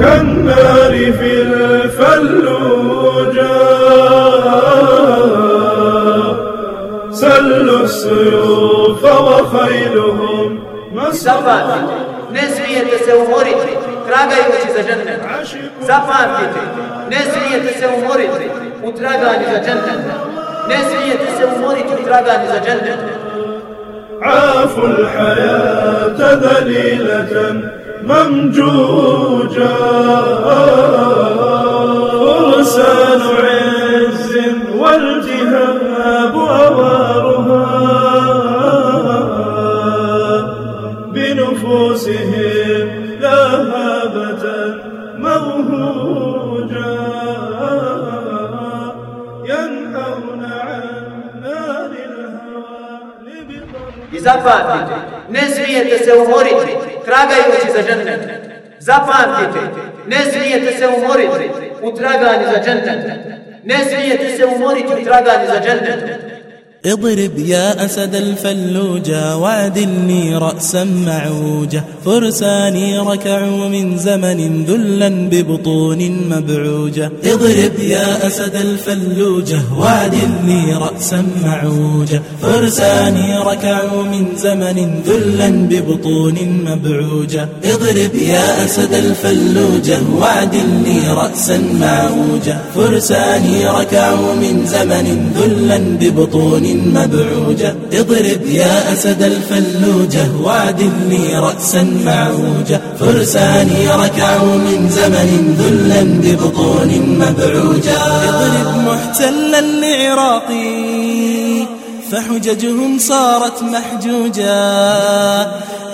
كالنار في الفلوجا سلوا السيوف وخيلهم مصطفى نسرية تسوري تراغي وشي زجنة زفافتي نسرية تسوري وتراغي زجنة نسرية تسوري وتراغي زجنة عافوا الحياة ذليلة. ممجوجا فرسان عز والجهاب أوارها بنفوسهم لاهابة موهوجا ينهون عن نار الهوى لبطل إذا نسبية تصورتي tragajući za džennet. Zapamtite, ne smijete se umoriti u traganju za džennet. Ne smijete se umoriti u traganju za džennet. اضرب يا أسد الفلوجة وعدلني رأسا معوجة فرساني ركعوا من زمن ذلا ببطون مبعوجة اضرب يا أسد الفلوجة وعدلني رأسا معوجة فرساني ركعوا من زمن ذلا ببطون مبعوجة اضرب يا أسد الفلوجة وعدلني رأسا معوجة فرساني ركعوا من زمن ذلا ببطون مبعوجة. اضرب يا أسد الفلوجة وعدلني رأسا معوجة. فرساني ركعوا من زمن ذلا ببطون مبعوجة. اضرب محتلا لعراقي فحججهم صارت محجوجة.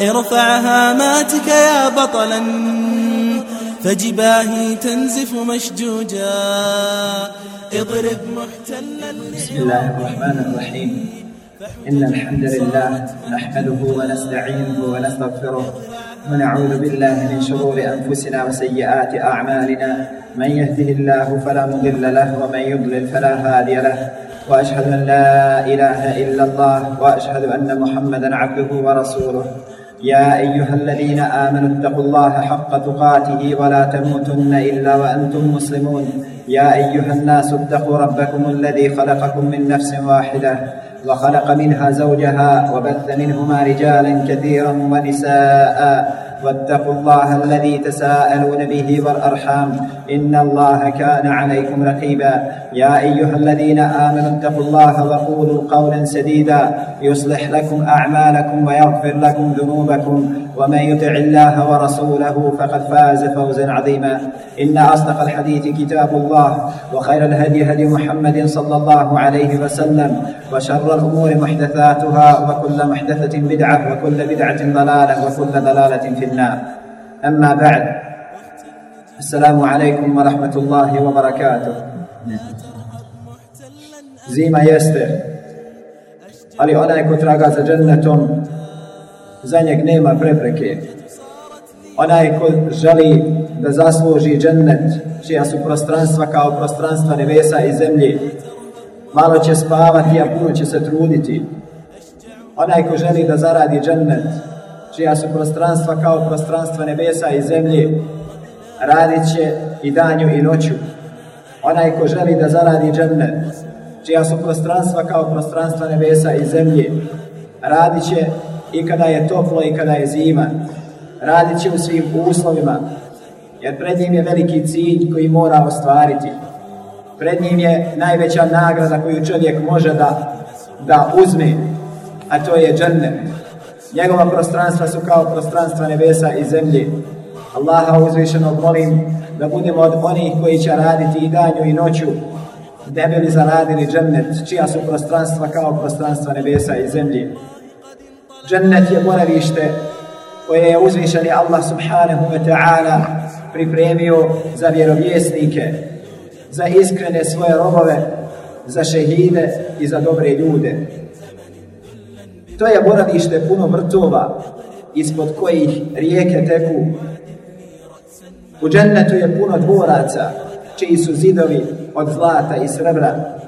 ارفع هاماتك يا بطلا فجباهي تنزف مشجوجا اضرب محتلا بسم الله الرحمن الرحيم. إن الحمد لله نحمده ونستعينه ونستغفره ونعوذ بالله من شرور أنفسنا وسيئات أعمالنا. من يهده الله فلا مضل له ومن يضلل فلا هادي له. وأشهد أن لا إله إلا الله وأشهد أن محمدا عبده ورسوله. يا أيها الذين آمنوا اتقوا الله حق تقاته ولا تموتن إلا وأنتم مسلمون. يا أيها الناس اتقوا ربكم الذي خلقكم من نفس واحدة وخلق منها زوجها وبث منهما رجالا كثيرا ونساء. واتقوا الله الذي تساءلون به والأرحام. إن الله كان عليكم رقيبا. يا أيها الذين آمنوا اتقوا الله وقولوا قولا سديدا. يصلح لكم أعمالكم ويغفر لكم ذنوبكم. ومن يطع الله ورسوله فقد فاز فوزا عظيما. إن أصدق الحديث كتاب الله وخير الهدي هدي محمد صلى الله عليه وسلم وشر الأمور محدثاتها وكل محدثة بدعة وكل بدعة ضلالة وكل ضلالة في النار. أما بعد السلام عليكم ورحمة الله وبركاته. Zima jeste, ali onaj ko traga za džennetom, za njeg nema prepreke. Onaj ko želi da zasluži džennet, čija su prostranstva kao prostranstva nebesa i zemlje, malo će spavati, a puno će se truditi. Onaj ko želi da zaradi džennet, čija su prostranstva kao prostranstva nebesa i zemlje, radit će i danju i noću. Onaj ko želi da zaradi džennet, čija su prostranstva kao prostranstva nebesa i zemlje, radit će i kada je toplo i kada je zima. Radit će u svim uslovima, jer pred njim je veliki cilj koji mora ostvariti. Pred njim je najveća nagrada koju čovjek može da, da uzme, a to je džennet. Njegova prostranstva su kao prostranstva nebesa i zemlje. Allaha uzvišenog molim da budemo od onih koji će raditi i danju i noću, ne bi li zaradili džennet, čija su prostranstva kao prostranstva nebesa i zemlje. Džennet je boravište koje je uzvišeni Allah subhanahu wa ta'ala pripremio za vjerovjesnike, za iskrene svoje robove, za šehide i za dobre ljude. To je boravište puno vrtova ispod kojih rijeke teku. U džennetu je puno dvoraca čiji su zidovi od zlata i srebra.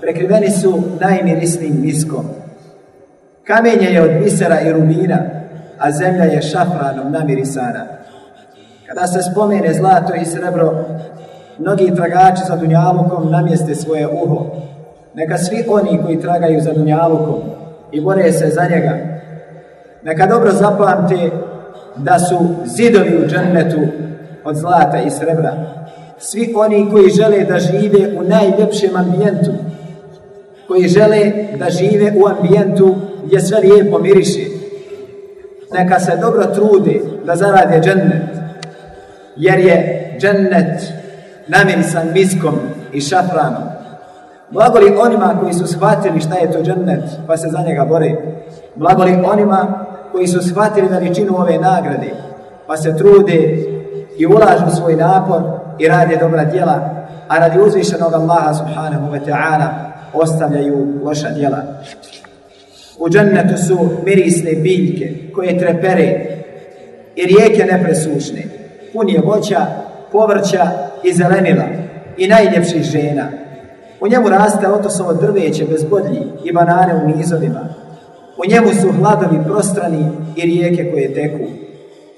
Prekriveni su najmirisnijim miskom. Kamenje je od bisera i rubina, a zemlja je šafranom namirisana. Kada se spomene zlato i srebro, mnogi tragači za Dunjalukom namjeste svoje uho. Neka svi oni koji tragaju za Dunjalukom i bore se za njega, neka dobro zapamte da su zidovi u džennetu od zlata i srebra. Svi oni koji žele da žive u najljepšem ambijentu, koji žele da žive u ambijentu gdje sve lijepo miriše, neka se dobro trude da zarade džennet, jer je džennet namirisan miskom i šafranom. Blagoli onima koji su shvatili šta je to džennet, pa se za njega bore. Blagoli onima koji su shvatili veličinu ove nagrade, pa se trude i ulažu svoj napor i rade dobra djela, a radi uzvišenog Allaha subhanahu wa ta'ala ostavljaju loša djela. U džennetu su mirisne biljke koje trepere i rijeke nepresušne. Pun je voća, povrća i zelenila i najljepših žena. U njemu raste otosovo drveće bez bodlji i banane u nizovima. U njemu su hladovi prostrani i rijeke koje teku.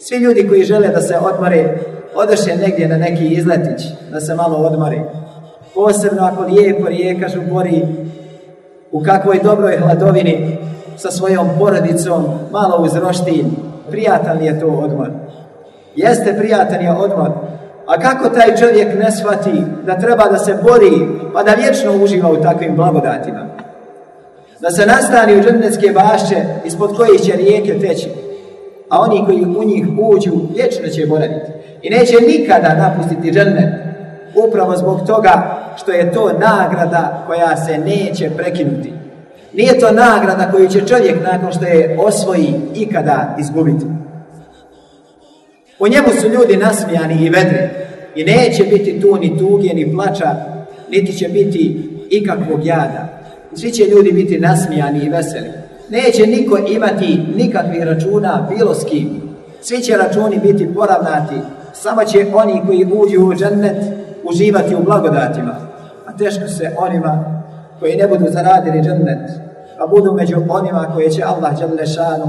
Svi ljudi koji žele da se odmore, odeše negdje na neki izletić, da se malo odmore. Posebno ako lijepo rijeka žubori u kakvoj dobroj hladovini sa svojom porodicom, malo uz roštilj, prijatan je to odmor. Jeste prijatan je odmor, a kako taj čovjek ne shvati da treba da se bori, pa da vječno uživa u takvim blagodatima? Da se nastani u džennetske bašće ispod kojih će rijeke teći, a oni koji u njih uđu vječno će boraviti. I neće nikada napustiti džennet, upravo zbog toga što je to nagrada koja se neće prekinuti. Nije to nagrada koju će čovjek nakon što je osvoji ikada izgubiti. U njemu su ljudi nasmijani i vedri i neće biti tu ni tuge, ni plača, niti će biti ikakvog jada. Svi će ljudi biti nasmijani i veseli. Neće niko imati nikakvih računa bilo s kim. Svi će računi biti poravnati. Samo će oni koji uđu u džennet uživati u blagodatima. A teško se onima koji ne budu zaradili džennet, pa budu među onima koje će Allah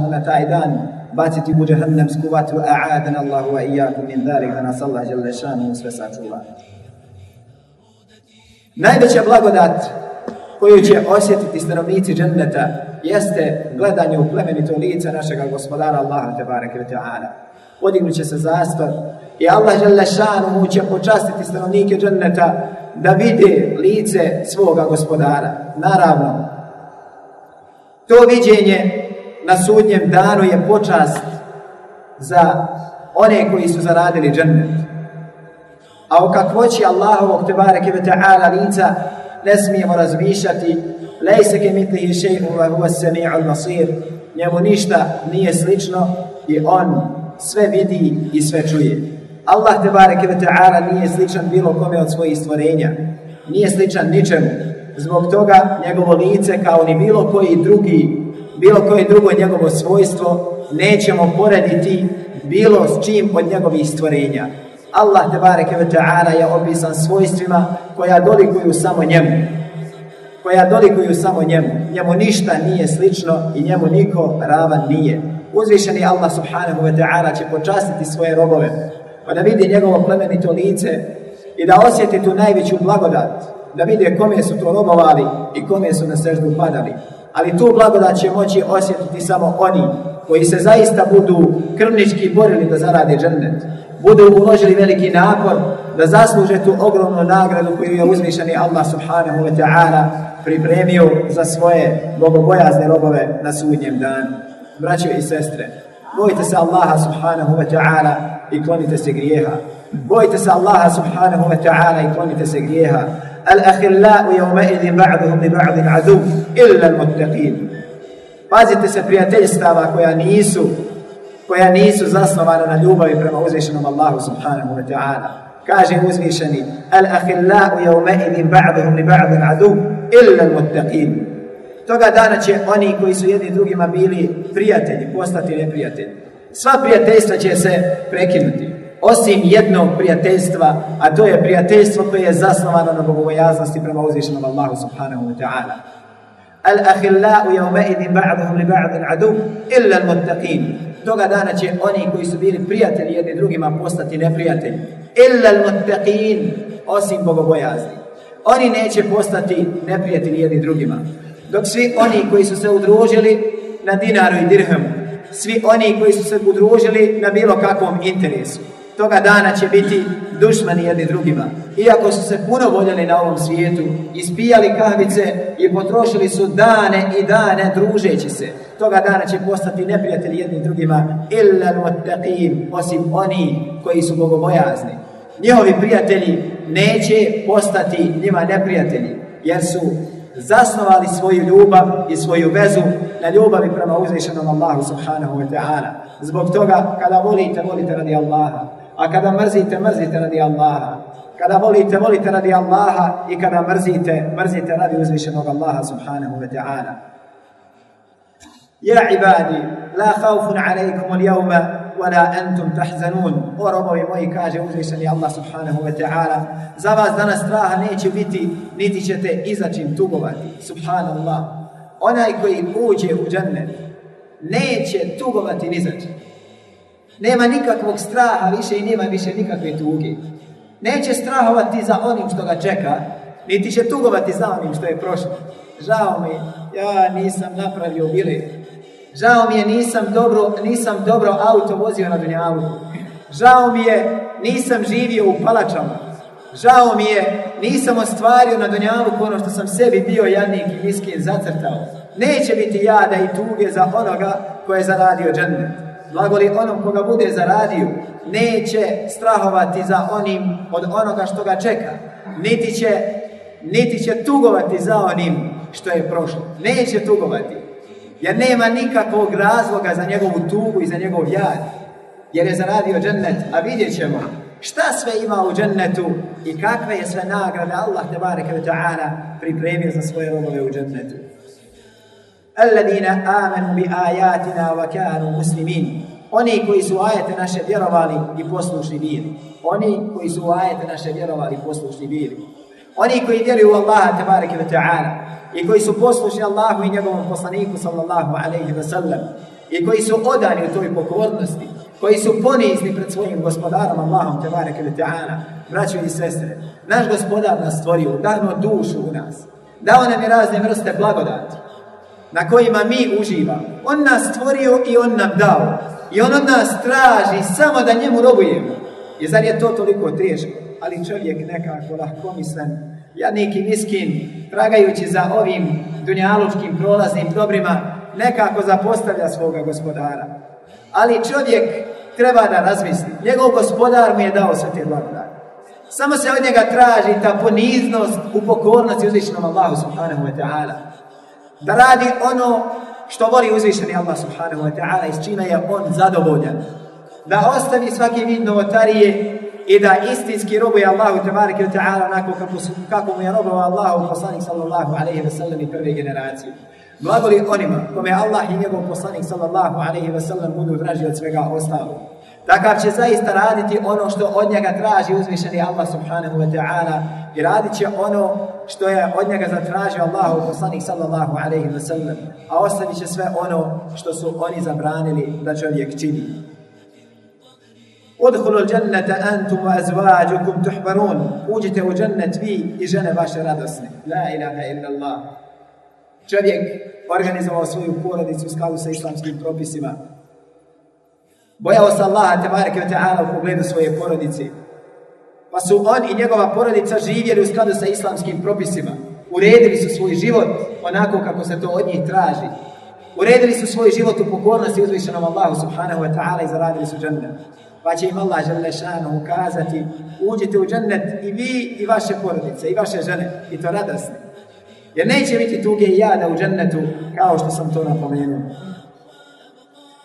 na taj dan baciti u džahannamsku vatru, a'adan Allahu wa iyakum min dhalik, da nas Allah žele šanu sve sačuva. Najveća blagodat koju će osjetiti stanovnici dženneta jeste gledanje u plemenito lice našega gospodara Allaha te bareke ve ta'ala. Podignut će se zastor i Allah žele šanu će počastiti stanovnike dženneta da vide lice svoga gospodara. Naravno, to viđenje na sudnjem danu je počast za one koji su zaradili džennet. A o kakvoći Allahovog tebareke ve ta'ala lica ne smijemo razmišljati lejse ke mitlihi še'u wa huwa sami'u basir njemu ništa nije slično i on sve vidi i sve čuje. Allah tebareke ve ta'ala nije sličan bilo kome od svojih stvorenja. Nije sličan ničemu. Zbog toga njegovo lice kao ni bilo koji drugi bilo koje drugo njegovo svojstvo, nećemo porediti bilo s čim od njegovih stvorenja. Allah te bareke ve ta'ala je opisan svojstvima koja dolikuju samo njemu. Koja dolikuju samo njemu. Njemu ništa nije slično i njemu niko ravan nije. Uzvišeni Allah subhanahu wa ta'ala će počastiti svoje robove pa da vidi njegovo plemenito lice i da osjeti tu najveću blagodat, da vide kome su to robovali i kome su na seždu padali ali tu blagodat će moći osjetiti samo oni koji se zaista budu krvnički borili da zarade džennet. Budu uložili veliki napor da zasluže tu ogromnu nagradu koju je uzvišeni Allah subhanahu wa ta'ala pripremio za svoje bogobojazne robove na sudnjem danu. Braćo i sestre, bojite se Allaha subhanahu wa ta'ala i klonite se grijeha. Bojite se Allaha subhanahu wa ta'ala i klonite se grijeha. الأخلاء يومئذ بعضهم لبعض عدو إلا المتقين illa al-muttaqin. Pazite se prijateljstava koja nisu koja nisu zasnovana na ljubavi prema uzvišenom Allahu subhanahu wa ta'ala. Kaže uzvišeni, Al-ahillau yawma'idin ba'duhum li ba'dun adu illa al-muttaqin. Toga dana će oni koji su jedni drugima bili prijatelji postati neprijatelji. Sva prijateljstva će se prekinuti osim jednog prijateljstva, a to je prijateljstvo koje je zasnovano na bogobojaznosti prema uzvišenom Allahu subhanahu wa ta'ala. Al-ahillau yawma'idin ba'duhum li ba'din adu illa al-muttaqin. Toga dana će oni koji su bili prijatelji jedni drugima postati neprijatelji. Illa al osim bogobojazni. Oni neće postati neprijatelji jedni drugima. Dok svi oni koji su se udružili na dinaru i dirhamu, svi oni koji su se udružili na bilo kakvom interesu, toga dana će biti dušmani jedni drugima. Iako su se puno voljeli na ovom svijetu, ispijali kahvice i potrošili su dane i dane družeći se. Toga dana će postati neprijatelji jedni drugima, illa osim oni koji su bogobojazni. Njihovi prijatelji neće postati njima neprijatelji, jer su zasnovali svoju ljubav i svoju vezu na ljubavi prema uzvišenom Allahu subhanahu wa ta'ala. Zbog toga, kada volite, volite radi Allaha. A kada mrzite, mrzite radi Allaha. Kada volite, volite radi Allaha i kada mrzite, mrzite radi uzvišenog Allaha subhanahu wa ta'ala. Ja ibadi, la khawfun alaikum al jawma, wala antum tahzanun. O robovi moji, kaže uzvišeni Allah subhanahu wa ta'ala, za vas danas straha neće biti, niti ćete izačim tugovati. Subhanallah. Onaj koji uđe u džennet, neće tugovati ni nema nikakvog straha više i nema više nikakve tuge. Neće strahovati za onim što ga čeka, niti će tugovati za onim što je prošlo. Žao mi, ja nisam napravio bilet. Žao mi je, nisam dobro, nisam dobro auto vozio na Dunjavu. Žao mi je, nisam živio u palačama. Žao mi je, nisam ostvario na Dunjavu ono što sam sebi bio jadnik i miskin zacrtao. Neće biti jada i tuge za onoga koje je zaradio džennet blagoli onom koga bude zaradio, neće strahovati za onim od onoga što ga čeka, niti će, niti će tugovati za onim što je prošlo. Neće tugovati, jer nema nikakvog razloga za njegovu tugu i za njegov jad, jer je zaradio džennet, a vidjet ćemo šta sve ima u džennetu i kakve je sve nagrade Allah pripremio za svoje robove u džennetu. الذين آمنوا bi وكانوا مسلمين muslimin. Oni koji su ajete naše vjerovali i poslušni bili. Oni koji su ajete naše vjerovali i poslušni bili. Oni koji vjeruju u Allaha tabaraka wa ta'ala i koji su poslušni Allahu i njegovom poslaniku sallallahu alaihi wa sallam i koji su odani u toj pokornosti, koji su ponizni pred svojim gospodarom Allahom tabaraka wa ta'ala, braćo i sestre, naš gospodar nas stvorio, dano dušu u nas, dao nam je razne vrste blagodati, na kojima mi uživamo. On nas stvorio i On nam dao. I On od nas traži samo da njemu robujemo. I zar je to toliko teško? Ali čovjek nekako lahkomislen, jadnik i miskin, tragajući za ovim dunjalučkim prolaznim dobrima, nekako zapostavlja svoga gospodara. Ali čovjek treba da razmisli. Njegov gospodar mu je dao sve te blagodati. Samo se od njega traži ta poniznost u pokornosti uzvišenom Allahu subhanahu wa ta'ala da radi ono što voli uzvišeni Allah subhanahu wa ta'ala i s čime je on zadovoljan. Da ostavi svaki vid novotarije i da istinski robuje Allahu tabaraka wa ta'ala onako kako, kako mu je robao Allahu poslanik sallallahu alaihi wa sallam i prve generacije. Blagoli onima kome Allah i njegov poslanik sallallahu alaihi wa sallam budu draži od svega ostalog. Takav će zaista raditi ono što od njega traži uzvišeni Allah subhanahu wa ta'ala i radit će ono što je od njega zatražio Allahu poslanik sallallahu alaihi wa sallam, a ostavit će sve ono što su oni zabranili da čovjek čini. Udhulu džennete antum wa azvađukum tuhbarun. Uđite u džennet vi i žene vaše radosne. La ilaha illa Allah. Čovjek organizovao svoju porodicu u skladu sa islamskim propisima. Bojao se Allaha tebareke ta'ala u pogledu svoje porodice. Pa su on i njegova porodica živjeli u skladu sa islamskim propisima. Uredili su svoj život onako kako se to od njih traži. Uredili su svoj život u pokornosti uzvišenom Allahu subhanahu wa ta'ala i zaradili su džennet. Pa će im Allah žele šanu ukazati uđite u džennet i vi i vaše porodice i vaše žene i to radosne. Jer neće biti tuge i jada u džennetu kao što sam to napomenuo.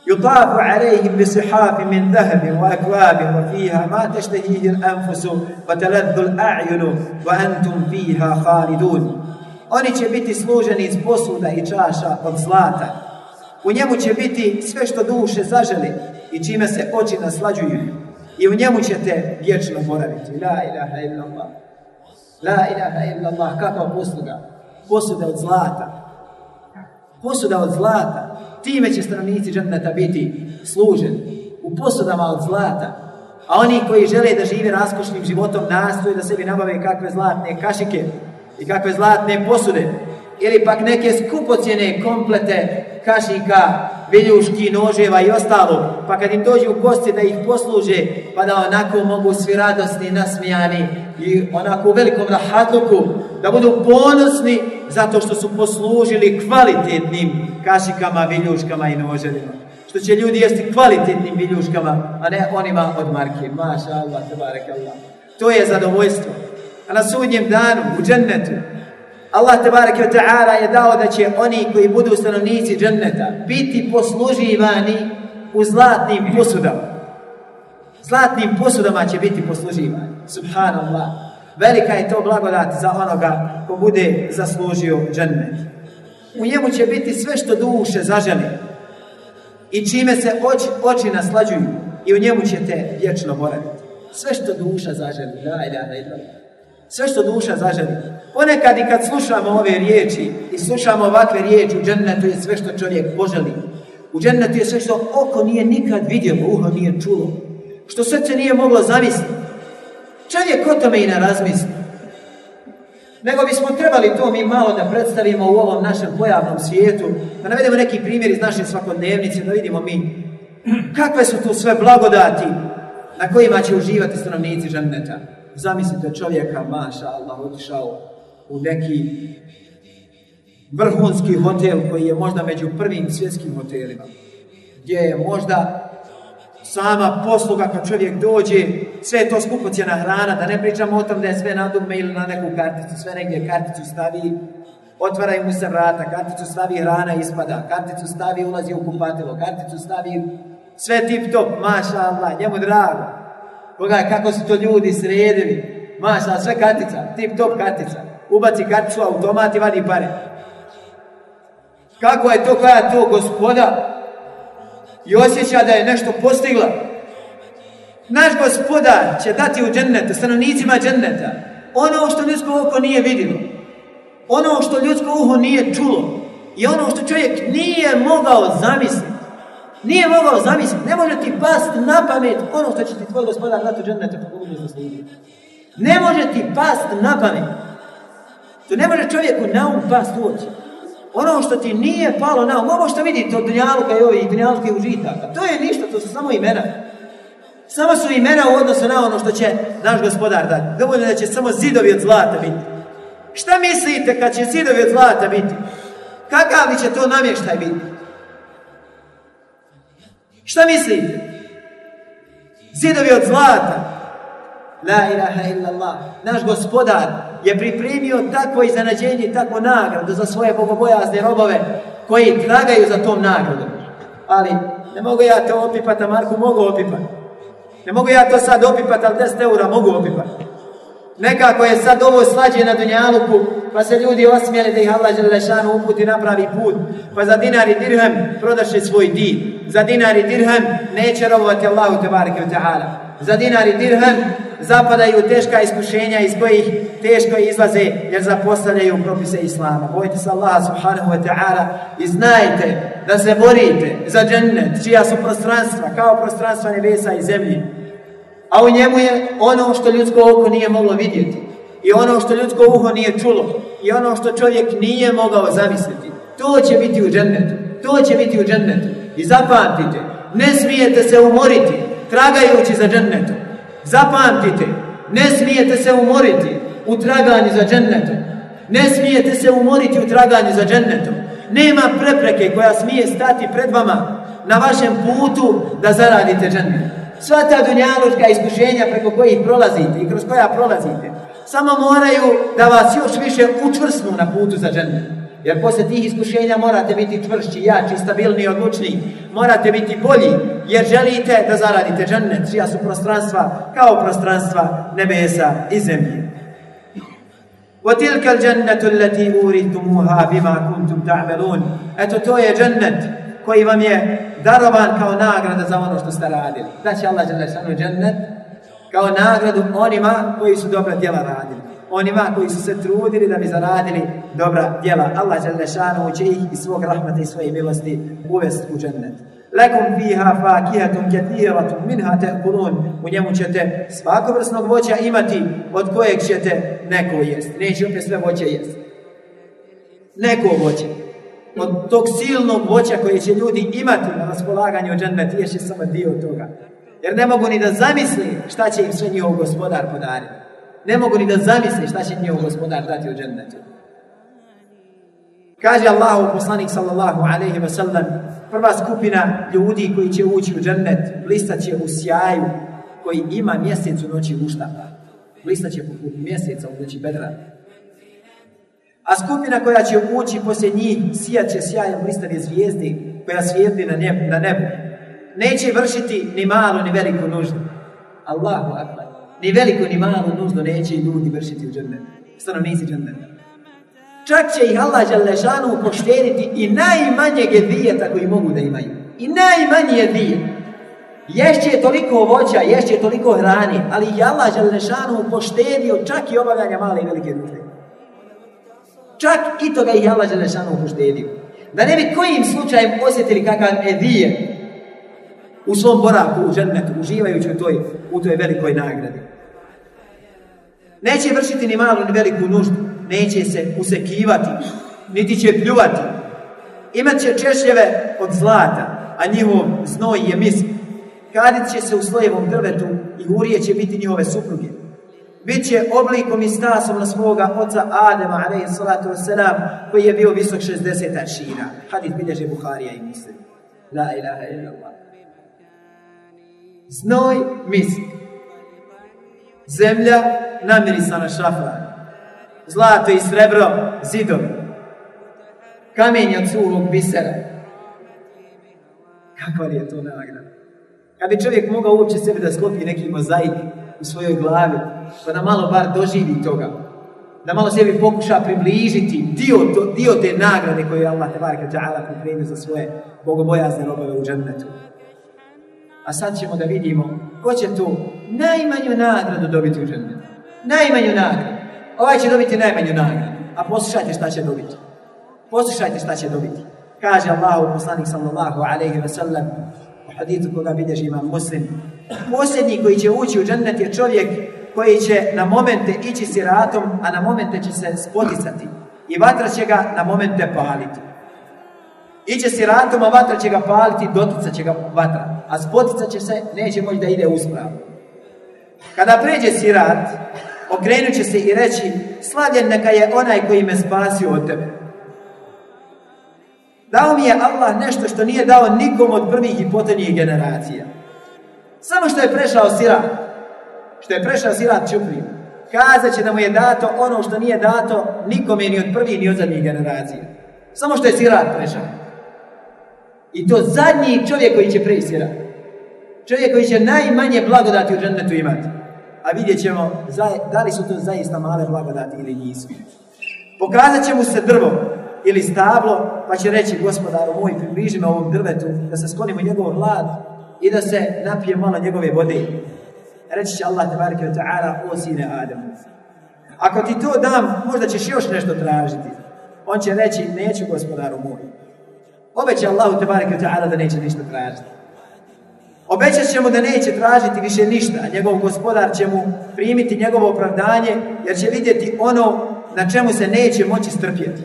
يطاف عليهم بصحاف من ذهب وأكواب وفيها ما تشتهيه الأنفس وتلذ الأعين وأنتم فيها خالدون Oni će biti služeni iz posuda i čaša od zlata. U njemu će biti sve što duše zaželi i čime se oči naslađuju. I u njemu ćete vječno boraviti. La ilaha illallah. La ilaha illallah. Kakva posluga? Posuda od zlata. Posuda od zlata. Time će stanovnici dženneta biti služen u posudama od zlata, a oni koji žele da žive raskošnim životom nastoje da sebi nabave kakve zlatne kašike i kakve zlatne posude, ili pak neke skupocjene komplete kašika, viljuški, noževa i ostalo, pa kad im dođu u gosti da ih posluže, pa da onako mogu svi radosni, nasmijani i onako u velikom rahatluku, da budu ponosni zato što su poslužili kvalitetnim kašikama, viljuškama i noževima. Što će ljudi jesti kvalitetnim viljuškama, a ne onima od marke. Maša Allah, Allah. To je zadovoljstvo. A na sudnjem danu, u džennetu, Allah tebareke ve ta'ala je dao da će oni koji budu stanovnici dženneta biti posluživani u zlatnim posudama. Zlatnim posudama će biti posluživani. Subhanallah. Velika je to blagodat za onoga ko bude zaslužio džennet. U njemu će biti sve što duše zaželi i čime se oči, oči naslađuju i u njemu ćete vječno boraviti. Sve što duša zaželi. Da, da. Sve što duša zaželi. Ponekad i kad slušamo ove riječi i slušamo ovakve riječi u džennetu je sve što čovjek poželi. U džennetu je sve što oko nije nikad vidjelo, uho nije čulo. Što srce nije moglo zamisliti. Čovjek o tome i ne razmisli. Nego bismo trebali to mi malo da predstavimo u ovom našem pojavnom svijetu, da navedemo neki primjer iz naše svakodnevnice, da vidimo mi kakve su tu sve blagodati na kojima će uživati stanovnici dženneta. Zamislite čovjeka, maša Allah, otišao u neki vrhunski hotel koji je možda među prvim svjetskim hotelima, gdje je možda sama posluga kad čovjek dođe, sve je to skupocjena hrana, da ne pričamo o tom da je sve na dugme ili na neku karticu, sve negdje karticu stavi, otvaraju mu se vrata, karticu stavi hrana ispada, karticu stavi ulazi u kupatilo, karticu stavi sve tip top, maša Allah, njemu drago. Pogledaj kako su to ljudi sredili, maša, sve kartica, tip top kartica. Ubaci karticu, automat i vadi pare. Kako je to, koja to gospoda i osjeća da je nešto postigla. Naš gospodar će dati u džennetu, stanovnicima dženneta, ono što ljudsko oko nije vidjelo, ono što ljudsko uho nije čulo i ono što čovjek nije mogao zamisliti. Nije mogao zamisliti, ne može ti past na pamet ono što će ti tvoj gospodar dati u džennetu zaslužio. Ne može ti past na pamet. To ne može čovjeku na um past uoči. Ono što ti nije palo na um, ovo što vidite od dunjaluka i ovih dunjaluka i užitaka, to je ništa, to su samo imena. Samo su imena u odnosu na ono što će naš gospodar dati. Dovoljno da će samo zidovi od zlata biti. Šta mislite kad će zidovi od zlata biti? Kakav će to namještaj biti? Šta mislite? Zidovi od zlata. La ilaha illallah. Naš gospodar je pripremio takvo iznenađenje i takvo nagradu za svoje bogobojazne robove koji tragaju za tom nagradom. Ali ne mogu ja to opipati, a Marku mogu opipati. Ne mogu ja to sad opipati, ali 10 eura mogu opipati. Nekako je sad ovo slađe na Dunjaluku, pa se ljudi osmijeli da ih Allah Želešanu uputi napravi put, pa za dinar i dirhem prodaše svoj din. Za dinar i dirhem neće robovati Allahu tebareke ta'ala. Za dinar i dirhem zapadaju teška iskušenja iz kojih teško izlaze jer zapostavljaju propise Islama. Bojite se Allah subhanahu wa ta'ala i znajte da se borite za džennet čija su prostranstva kao prostranstva nebesa i zemlje. A u njemu je ono što ljudsko oko nije moglo vidjeti. I ono što ljudsko uho nije čulo. I ono što čovjek nije mogao zamisliti. To će biti u džennetu. To će biti u džennetu. I zapamtite, ne smijete se umoriti tragajući za džennetom. Zapamtite, ne smijete se umoriti u traganju za džennetom. Ne smijete se umoriti u traganju za džennetom. Nema prepreke koja smije stati pred vama na vašem putu da zaradite džennet Sva ta dunjalučka iskušenja preko kojih prolazite i kroz koja prolazite, samo moraju da vas još više učvrsnu na putu za džennet. Jer posle tih iskušenja morate biti čvršći, jači, stabilni, odlučni. Morate biti bolji, jer želite da zaradite džennet, čija su prostranstva kao prostranstva nebesa i zemlje. وَتِلْكَ الْجَنَّةُ الَّتِي أُورِثْتُمُوهَا بِمَا كُنْتُمْ تَعْمَلُونَ Eto, to je džennet koji vam je darovan kao nagrada za ono što ste radili. Znači Allah je šanu džennet kao nagradu onima koji su dobra djela radili. Onima koji su se trudili da bi zaradili dobra djela. Allah je šanu će ih iz svog rahmata i svoje milosti uvesti u džennet. Lekum fiha fakihatum kathiratum minha ta'kulun. U njemu ćete svakovrsnog voća imati od kojeg ćete neko jesti. Neće opet sve voće jesti. Neko voće. Od tog silnog voća koje će ljudi imati na raspolaganju džennet, je samo dio toga. Jer ne mogu ni da zamisli šta će im sve njihov gospodar podariti. Ne mogu ni da zamisli šta će njihov gospodar dati u džennetu. Kaže Allahu poslanik sallallahu alaihi wa sallam, prva skupina ljudi koji će ući u džennet, blistat će u sjaju koji ima mjesec u noći uštapa. Blistat će poput mjeseca u noći bedra. A skupina koja će ući poslije njih, sijat će sjajem blistave zvijezdi koja svijetli na, nebu, na nebu. Neće vršiti ni malu ni veliku nuždu. Allahu akbar. Ni veliku ni malu nuždu neće ljudi vršiti u džennet. Stanovnici dženneta. Čak će ih Allah Đalešanu poštediti i najmanje gedijeta koji mogu da imaju. I najmanje gedijet. Ješće toliko voća, ješće toliko hrani, ali ih Allah Đalešanu čak i obavljanja male i velike nužde. Čak i toga ih Allah Đalešanu poštedio. Da ne bi kojim slučajem osjetili kakav edije u svom boravku u džennetu, uživajući u toj, u toj velikoj nagradi. Neće vršiti ni malu ni veliku nuždu, neće se usekivati, niti će pljuvati. Imat će češljeve od zlata, a njihov znoj je misk. Kadit će se u slojevom drvetu i urije će biti njihove supruge. Biće oblikom i stasom na svoga oca Adema, alaihi salatu wasalam, koji je bio visok 60 aršina. Hadith bilježe Buharija i Muslim. La ilaha illallah. Znoj, misk. Zemlja namirisana šafran. Zlato i srebro, zidovi. Kamenje od suhog bisera. Kakva li je to nagrada? Kad bi čovjek mogao uopće sebi da sklopi neki mozaik u svojoj glavi, pa da malo bar doživi toga, da malo sebi pokuša približiti dio, to, dio te nagrade koje je Allah tebareke ta'ala pripremio za svoje bogobojazne robove u džennetu. A sad ćemo da vidimo ko će tu najmanju nagradu dobiti u džennetu. Najmanju nagradu. Ovaj će dobiti najmanju nagradu. A poslušajte šta će dobiti. Poslušajte šta će dobiti. Kaže Allahu poslanik sallallahu alaihi wa sallam u hadithu koga bilježi imam muslim. Posljednji koji će ući u džennet je čovjek koji će na momente ići siratom, a na momente će se spoticati. I vatra će ga na momente paliti. Iće siratom, a vatra će ga paliti, dotica će ga vatra. A spoticat će se, neće moći da ide uspravo. Kada pređe sirat, okrenut će se i reći, slavljen neka je onaj koji me spasio od tebe. Dao mi je Allah nešto što nije dao nikom od prvih i potonjih generacija. Samo što je prešao sirat, što je prešao sirat čuprim, kazat će da mu je dato ono što nije dato nikome ni od prvih ni od zadnjih generacija. Samo što je sirat prešao. I to zadnji čovjek koji će preći sirat. Čovjek koji će najmanje blagodati u džennetu imati. A vidjet ćemo da li su to zaista male blagodati ili nisu. Pokazat će mu se drvo ili stablo, pa će reći gospodaru moj, približi me ovom drvetu, da se sklonimo njegov hlad i da se napije malo njegove vode. Reći će Allah tebareke wa ta'ala, o sine Adam. Ako ti to dam, možda ćeš još nešto tražiti. On će reći, neću gospodaru moj. Obeće Allahu tebareke wa ta'ala da neće ništa tražiti. Obećat će mu da neće tražiti više ništa, a njegov gospodar će mu primiti njegovo opravdanje, jer će vidjeti ono na čemu se neće moći strpjeti.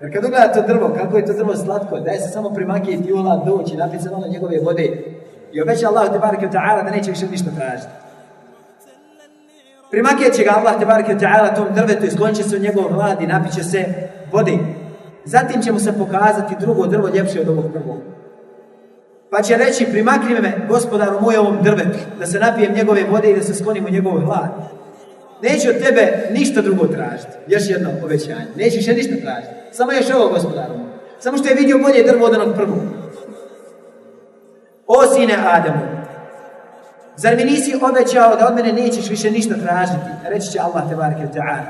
Jer kad ugleda to drvo, kako je to drvo slatko, daje se samo primake i tijula doći, se malo njegove vode. I obeća Allah te barake ta'ala da neće više ništa tražiti. Primakjet će ga Allah te barake ta'ala tom drvetu i sklonit se u njegov hlad i napit će se vode. Zatim će mu se pokazati drugo drvo ljepše od ovog prvog. Pa će reći, primakni me, gospodaru moj, ovom drvetu, da se napijem njegove vode i da se sklonim u njegov hlad. Neće od tebe ništa drugo tražiti. Još jedno obećanje. Nećeš je ništa tražiti. Samo još ovo, gospodaru. Samo što je vidio bolje drvo od onog prvog. O sine Adamu, zar mi nisi obećao da od mene nećeš više ništa tražiti? Reći će Allah te barke ta'ala.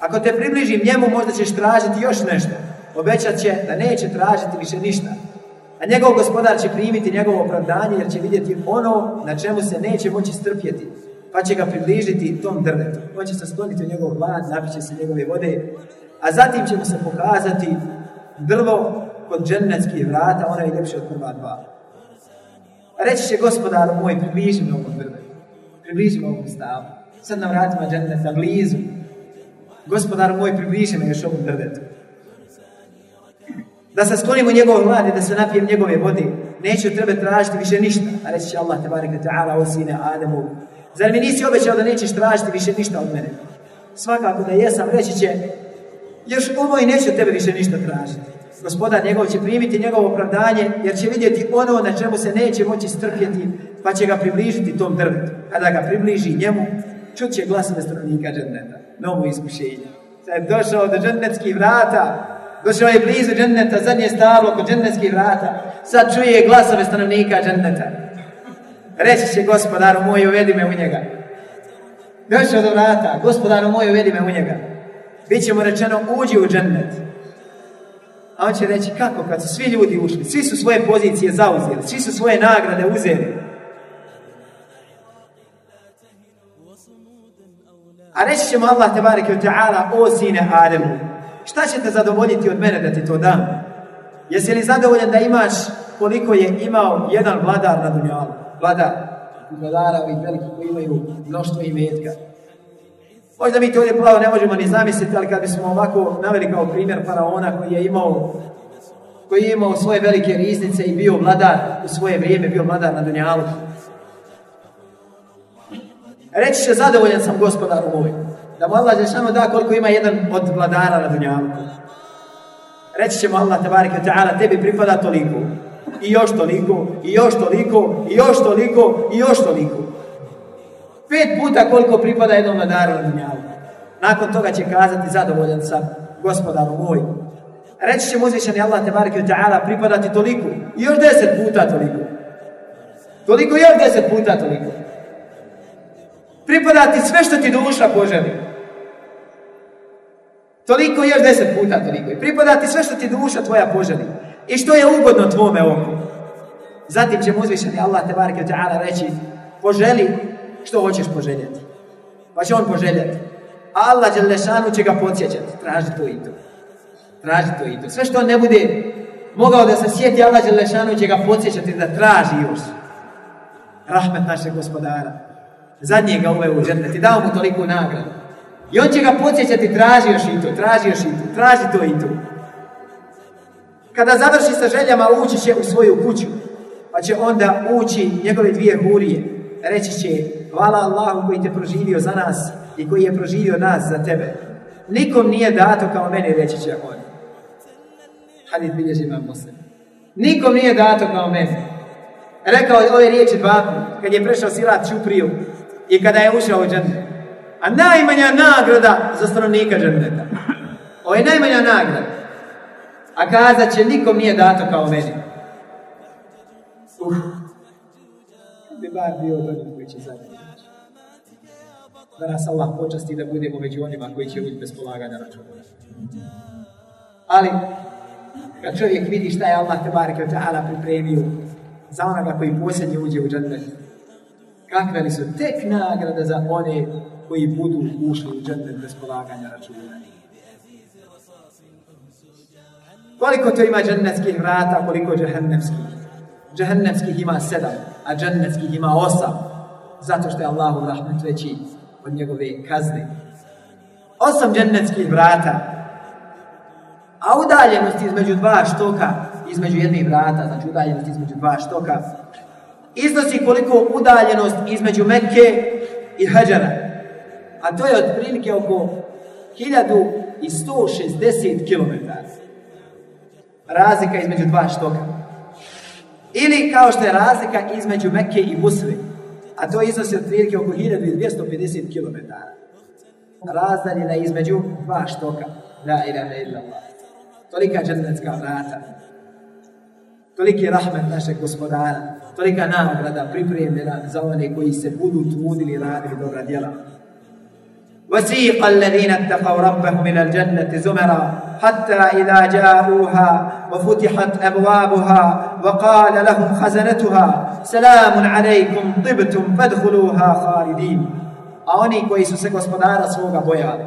Ako te približim njemu, možda ćeš tražiti još nešto. Obećat će da neće tražiti više ništa. A njegov gospodar će primiti njegovo opravdanje jer će vidjeti ono na čemu se neće moći strpjeti. Pa će ga približiti tom drvetu. On će se skloniti u njegov hlad, napiće se njegove vode. A zatim će mu se pokazati drvo kod džennetskih vrata, ona je ljepša od prva dva. Reći će gospodar moj, približi me ovom drvetu. Približi me ovom stavu. Sad na vratima dženneta, blizu. Gospodar moj, približi me još ovom drvetu. Da se sklonimo njegov vlade, da se napijem njegove vode. Neću tebe tražiti više ništa. A reći će Allah, te barek ta'ala, o sine Ademu. Zar mi nisi obećao da nećeš tražiti više ništa od mene? Svakako da jesam, reći će, još ovo i neću tebe više ništa tražiti. Gospodar njegov će primiti njegovo opravdanje, jer će vidjeti ono na čemu se neće moći strpjeti, pa će ga približiti tom drvetu. Kada ga približi njemu, čut će glasove stanovnika dženneta. Novo iskušenje. Sad je došao do džennetskih vrata, došao je blizu dženneta, zadnje stavlo kod džennetskih vrata, sad čuje glasove stanovnika dženneta. Reći će gospodaru moj, uvedi me u njega. Došao do vrata, gospodaru moj, uvedi me u njega. Biće mu rečeno, uđi u džennet. A on će reći, kako kad su svi ljudi ušli, svi su svoje pozicije zauzeli, svi su svoje nagrade uzeli. A reći ćemo Allah te bareke u ta'ala, o sine Ademu, šta će te zadovoljiti od mene da ti to dam? Jesi li zadovoljan da imaš koliko je imao jedan vladar na dunjalu? Vladar. Vladara ovih velikih koji imaju mnoštvo imetka. Možda mi to ovdje plavo ne možemo ni zamisliti, ali kad bismo ovako naveli kao primjer faraona koji je imao koji je imao svoje velike riznice i bio vladar u svoje vrijeme, bio vladar na Dunjalu. Reći će, zadovoljan sam gospodaru moj. Da mu Allah samo da koliko ima jedan od vladara na Dunjalu. Reći ćemo Allah tabarika ta'ala, tebi pripada toliko. I još toliko, i još toliko, i još toliko, i još toliko. Pet puta koliko pripada jednom vladaru na Dunjalu. Nakon toga će kazati, zadovoljan sam gospodaru moj. Reći će mu Allah tabarika ta'ala, pripada ti toliko. I još deset puta toliko. Toliko još deset puta toliko. Pripada ti sve što ti duša poželi. Toliko još deset puta toliko. I pripada sve što ti duša tvoja poželi. I što je ugodno tvome oku. Zatim će mu uzvišeni Allah te barke ta'ala reći poželi što hoćeš poželjeti. Pa će on poželjeti. Allah Đelešanu će ga podsjećati. Traži to i to. Traži to i to. Sve što on ne bude mogao da se sjeti, Allah Đelešanu će ga podsjećati da traži još. Rahmet našeg gospodara. Zadnje ga uveo u dao mu toliku nagradu. I on će ga podsjećati, traži još i to, traži još i to, traži to i to. Kada završi sa željama, ući će u svoju kuću, pa će onda ući njegove dvije hurije. Reći će, hvala Allahu koji te proživio za nas i koji je proživio nas za tebe. Nikom nije dato kao meni, reći će on. Hadid bilježi vam muslim. Nikom nije dato kao meni. Rekao je ove riječi dva kad je prešao silat Čupriju i kada je ušao u džennet. A najmanja nagrada za stanovnika dženneta. Ovo je najmanja nagrada. A kazat će, nikom nije dato kao meni. Uf. Bi bar bio onih koji će zadnji Da nas Allah počasti da budemo među onima koji će ući bez polaganja računa. Ali, kad čovjek vidi šta je Allah te bareke ta'ala pripremio za onoga koji posljednji uđe u džennet, kakve li su tek nagrade za one koji budu ušli u džennet bez polaganja računa. Koliko to ima džennetskih vrata, koliko džehennemskih? Džehennemskih ima sedam, a džennetskih ima osam. Zato što je Allahu rahmet veći od njegove kazne. Osam džennetskih vrata. A udaljenost između dva štoka, između jednih vrata, znači udaljenost između dva štoka, iznosi koliko udaljenost između Mekke i Hađara. A to je otprilike oko 1160 km. Razlika između dva štoka. Ili kao što je razlika između Mekke i Busve. A to iznosi otprilike oko 1250 km. Razdaljena između dva štoka. La ilaha illallah. Tolika džennetska vrata. Toliki rahmet našeg gospodara. Tolika nagrada pripremljena za one koji se budu trudili i radili dobra djela. وسيق الذين اتقوا ربهم إلى الجنة زمرا حتى إذا جاءوها وفتحت أبوابها وقال لهم خزنتها سلام عليكم طبتم فادخلوها خالدين A oni koji su se gospodara svoga bojali,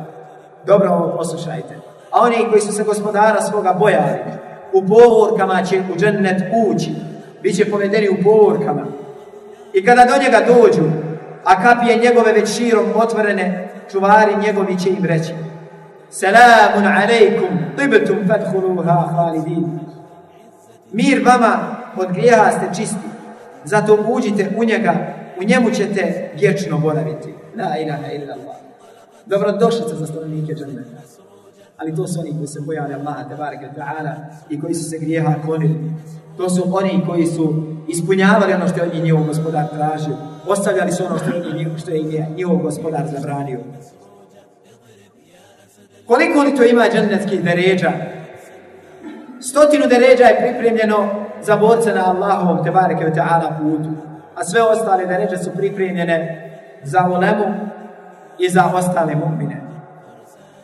dobro ovo poslušajte, a oni koji su se gospodara svoga bojali, u povorkama će u džennet ući, bit će povedeni u povorkama, I kada do njega dođu, a kapije njegove već širom otvorene, čuvari njegovi će im reći Selamun alejkum, tibtum fadhuluha halidin. Mir vama od grijeha ste čisti, zato uđite u njega, u njemu ćete vječno boraviti. La ilaha illa Allah. Dobrodošlica za stanovnike džanneta. Ali to su oni koji se bojali Allaha ta'ala i koji su se grijeha klonili. To su oni koji su ispunjavali ono što je od njih njihov gospodar tražio. Ostavljali su ono što je, što je im je njihov gospodar zabranio. Koliko li to ima džennetskih deređa? Stotinu deređa je pripremljeno za borce na Allahovom tebareke ve ta'ala putu. A sve ostale deređe su pripremljene za ulemu i za ostale mu'mine.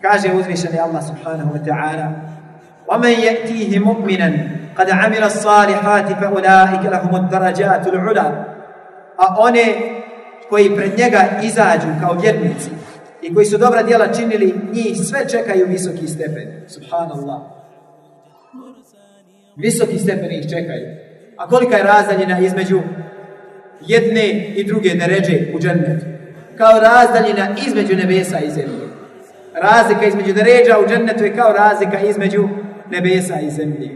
Kaže uzvišeni Allah subhanahu wa ta'ala وَمَنْ يَأْتِيهِ مُؤْمِنًا kad amila salihati fa ulaika lahum darajatu ula a one koji pred njega izađu kao vjernici i koji su dobra djela činili njih sve čekaju visoki stepen. Subhanallah. Visoki stepen ih čekaju. A kolika je razdaljina između jedne i druge neređe u džennetu? Kao razdaljina između nebesa i zemlje. Razlika između neređa u džennetu je kao razlika između nebesa i zemlje.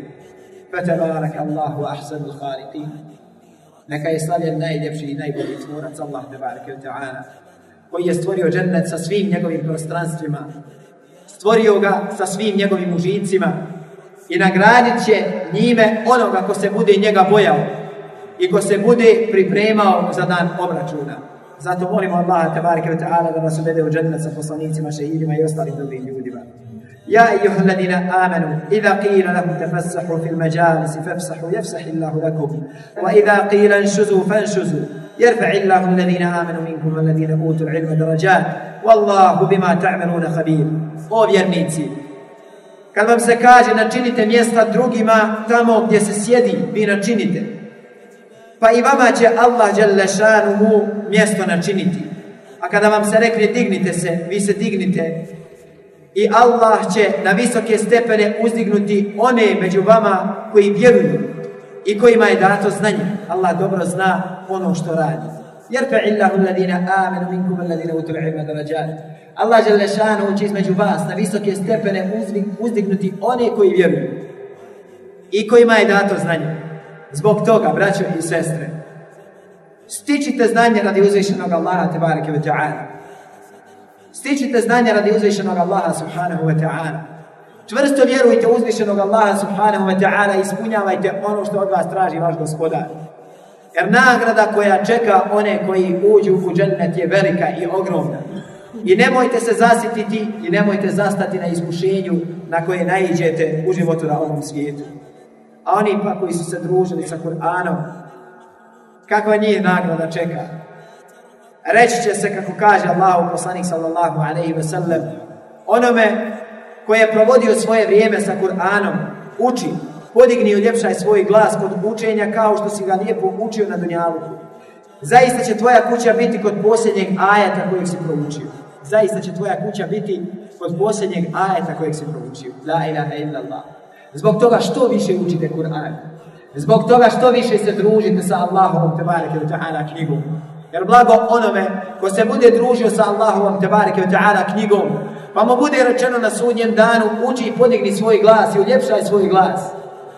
Fatabarak Allahu ahsanul khaliqin. Neka je slavljen najljepši i najbolji tvorac Allah tebareke koji je stvorio džennet sa svim njegovim prostranstvima, stvorio ga sa svim njegovim užicima i nagradit će njime onoga ko se bude njega bojao i ko se bude pripremao za dan obračuna. Zato molimo Allaha tebareke ve ta'ala da nas uvede u džennet sa poslanicima, šehidima i ostalim dobrim. يا أيها الذين آمنوا إذا قيل لهم تفسحوا في المجالس فافسحوا يفسح الله لكم وإذا قيل انشزوا فانشزوا يرفع الله الذين آمنوا منكم والذين أوتوا العلم درجات والله بما تعملون خبير O vjernici, kad vam se kaže načinite mjesta drugima tamo gdje se sjedi, vi načinite. Pa i vama će Allah šanuhu mjesto načiniti. A kada vam se rekne dignite se, vi se dignite. I Allah će na visoke stepene uzdignuti one među vama koji vjeruju i kojima je dato znanje. Allah dobro zna ono što radi. Jerfe illahu alladina amenu minkum alladina utul ilma. Allah žele šanu će između vas na visoke stepene uzdignuti one koji vjeruju i kojima je dato znanje. Zbog toga, braćo i sestre, stičite znanje radi uzvišenog Allaha tebareke ve ta'ala. Stičite znanje radi uzvišenog Allaha subhanahu wa ta'ala. Čvrsto vjerujte uzvišenog Allaha subhanahu wa ta'ala i ispunjavajte ono što od vas traži vaš gospodar. Jer nagrada koja čeka one koji uđu u džennet je velika i ogromna. I nemojte se zasititi i nemojte zastati na iskušenju na koje naiđete u životu na ovom svijetu. A oni pa koji su se družili sa Kur'anom, kakva njih nagrada čeka? Reći će se, kako kaže Allahu poslanik sallallahu alaihi ve sellem, onome koji je provodio svoje vrijeme sa Kur'anom, uči, podigni i uljepšaj svoj glas kod učenja kao što si ga lijepo učio na dunjalu. Zaista će tvoja kuća biti kod posljednjeg ajeta kojeg si proučio. Zaista će tvoja kuća biti kod posljednjeg ajeta kojeg si proučio. La ilaha illallah. Zbog toga što više učite Kur'an. Zbog toga što više se družite sa Allahom tebareke wa ta'ala knjigom. Jer blago onome ko se bude družio sa Allahom tebareke wa ta'ala knjigom, pa mu bude rečeno na sudnjem danu, uči i podigni svoj glas i uljepšaj svoj glas.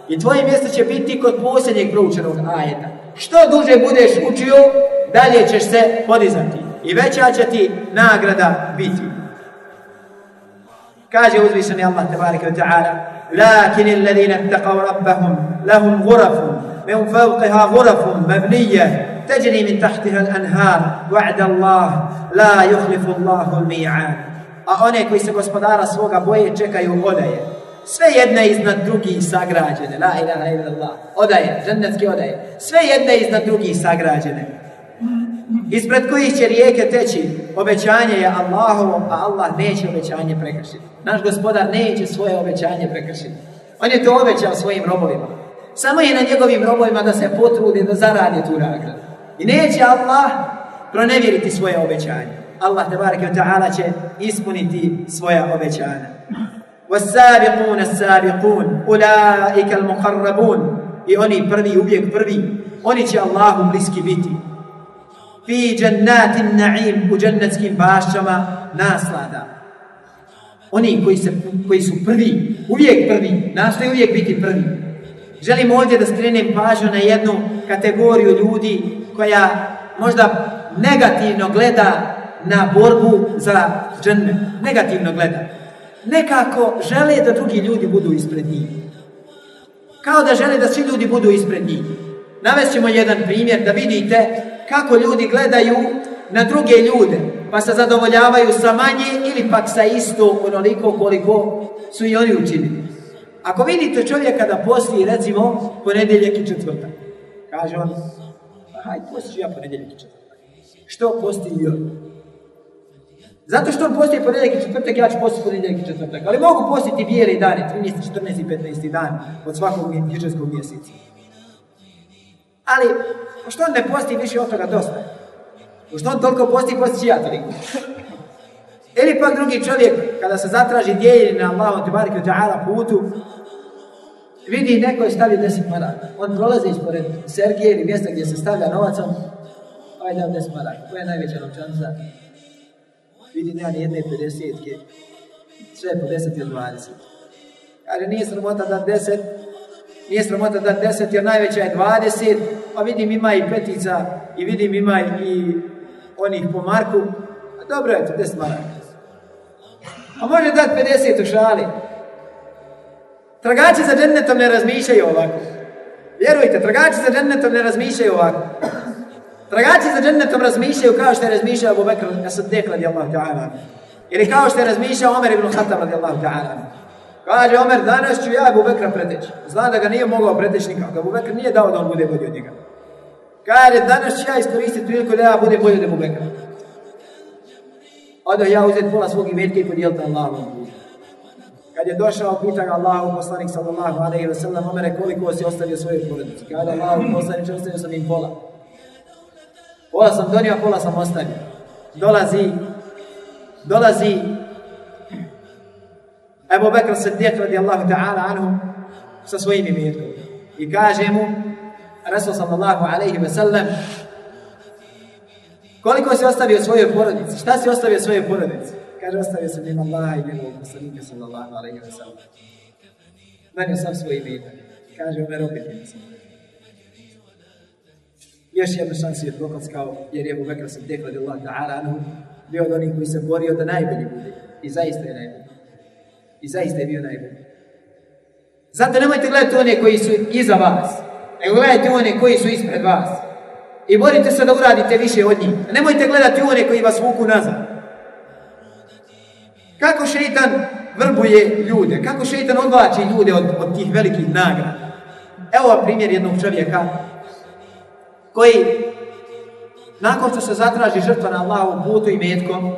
I tvoje mjesto će biti kod posljednjeg proučenog ajeta. Što duže budeš učio, dalje ćeš se podizati. I veća će ti nagrada biti. Kaže uzvišeni Allah tebareke wa ta'ala لكن الذين اتقوا ربهم لهم غرف من فوقها غرف مبنية تجري من تحتها الأنهار وعد الله لا يخلف الله الميعاد a one koji se gospodara svoga boje čekaju odaje. Sve jedne iznad drugih sagrađene. La ilaha illallah. Odaje, džennetski odaje. Sve jedne iznad drugih sagrađene. Ispred kojih će rijeke teći. Obećanje je Allahovo, a Allah neće obećanje prekršiti. Naš gospodar neće svoje obećanje prekršiti. On je to obećao svojim robovima. Samo je na njegovim robovima da se potrudi da zaradi tu nagradu. I neće Allah pronevjeriti svoje obećanje. Allah tebareke wa ta'ala će ispuniti svoja obećanja. والسابقون السابقون أولئك المقربون i oni prvi uvijek prvi oni će Allahu bliski biti fi džennatin na'im, u džennetskim bašćama naslada. Oni koji, se, koji su prvi, uvijek prvi, nastoje uvijek biti prvi. Želim ovdje da skrenem pažnju na jednu kategoriju ljudi koja možda negativno gleda na borbu za džennet. Negativno gleda. Nekako žele da drugi ljudi budu ispred njih. Kao da žele da svi ljudi budu ispred njih. Navest ćemo jedan primjer da vidite kako ljudi gledaju na druge ljude, pa se zadovoljavaju sa manje ili pak sa isto onoliko koliko su i oni učinili. Ako vidite čovjeka da posti, recimo, ponedjeljak i četvrtak, kaže on, pa hajde, posti ja ponedjeljak i četvrtak. Što posti i on? Zato što on posti ponedjeljak i četvrtak, ja ću postiti ponedjeljak i četvrtak. Ali mogu postiti bijeli dani, 13, 14 i 15 dan od svakog hiđarskog mjeseca. Ali, što on ne posti više od toga dosta? Što on toliko posti, posti ja toliko. Ili pak drugi čovjek, kada se zatraži dijeljenje na Allahom te barike putu, vidi neko je stavio deset maraka. On prolazi ispored Sergije ili mjesta gdje se stavlja novac, on, ovaj dam deset maraka. Koja je najveća novčanica? Vidi, nema ni jedne 50 sve po 10 ili 20. Kaže, nije sramota da 10, nije sramota da 10 jer najveća je 20, a vidim ima i petica i vidim ima i onih po marku. A dobro je to 10 maraka. A može dati 50 u šali. Tragači za džennetom ne razmišljaju ovako. Vjerujte, tragači za džennetom ne razmišljaju ovako. Tragači za džennetom razmišljaju kao što je razmišljao Abu Bakr As-Siddiq radijallahu ta'ala. Ili kao što je razmišljao Omer ibn Khattab radijallahu ta'ala. Kaže Omer, danas ću ja Abu Bekra preteći. Zna da ga nije mogao preteći nikako. Abu Bekr nije dao da on bude bolji od njega. Kaže, danas ću ja iskoristiti priliku da ja bude bolji od Abu Bekra. Odo ja uzeti pola svog imetka i podijeliti Allahom. Kad je došao, pita ga Allahu poslanik sallallahu alaihi wa sallam, Omere, koliko si ostavio svoje porodice? Kada Allahu poslanik, ostavio sam im pola. Pola sam donio, pola sam ostavio. Dolazi, dolazi Ebu Bekr Siddiq radijallahu ta'ala anhu sa svojim imetkom. I kaže mu, Rasul sallallahu alaihi wa sallam, koliko si ostavio svojoj porodici? Šta si ostavio svojoj porodici? Kaže, ostavio sam ima Allaha i njegovog poslanika sallallahu alaihi wa sallam. Nanio sam svoj imetak. Kaže, Omer opet ima sam. Još jednu šansu je prokockao, jer je Abu Bekr Siddiq radijallahu ta'ala anhu bio od onih koji se borio da najbolji bude. I zaista je najbolji. I zaista je bio najbolji. Zato nemojte gledati one koji su iza vas, nego gledajte one koji su ispred vas. I borite se da uradite više od njih. Nemojte gledati one koji vas vuku nazad. Kako šeitan vrbuje ljude, kako šeitan odvači ljude od, od tih velikih nagrada. Evo primjer jednog čovjeka koji nakon što se zatraži žrtva na Allahovom putu i metkom,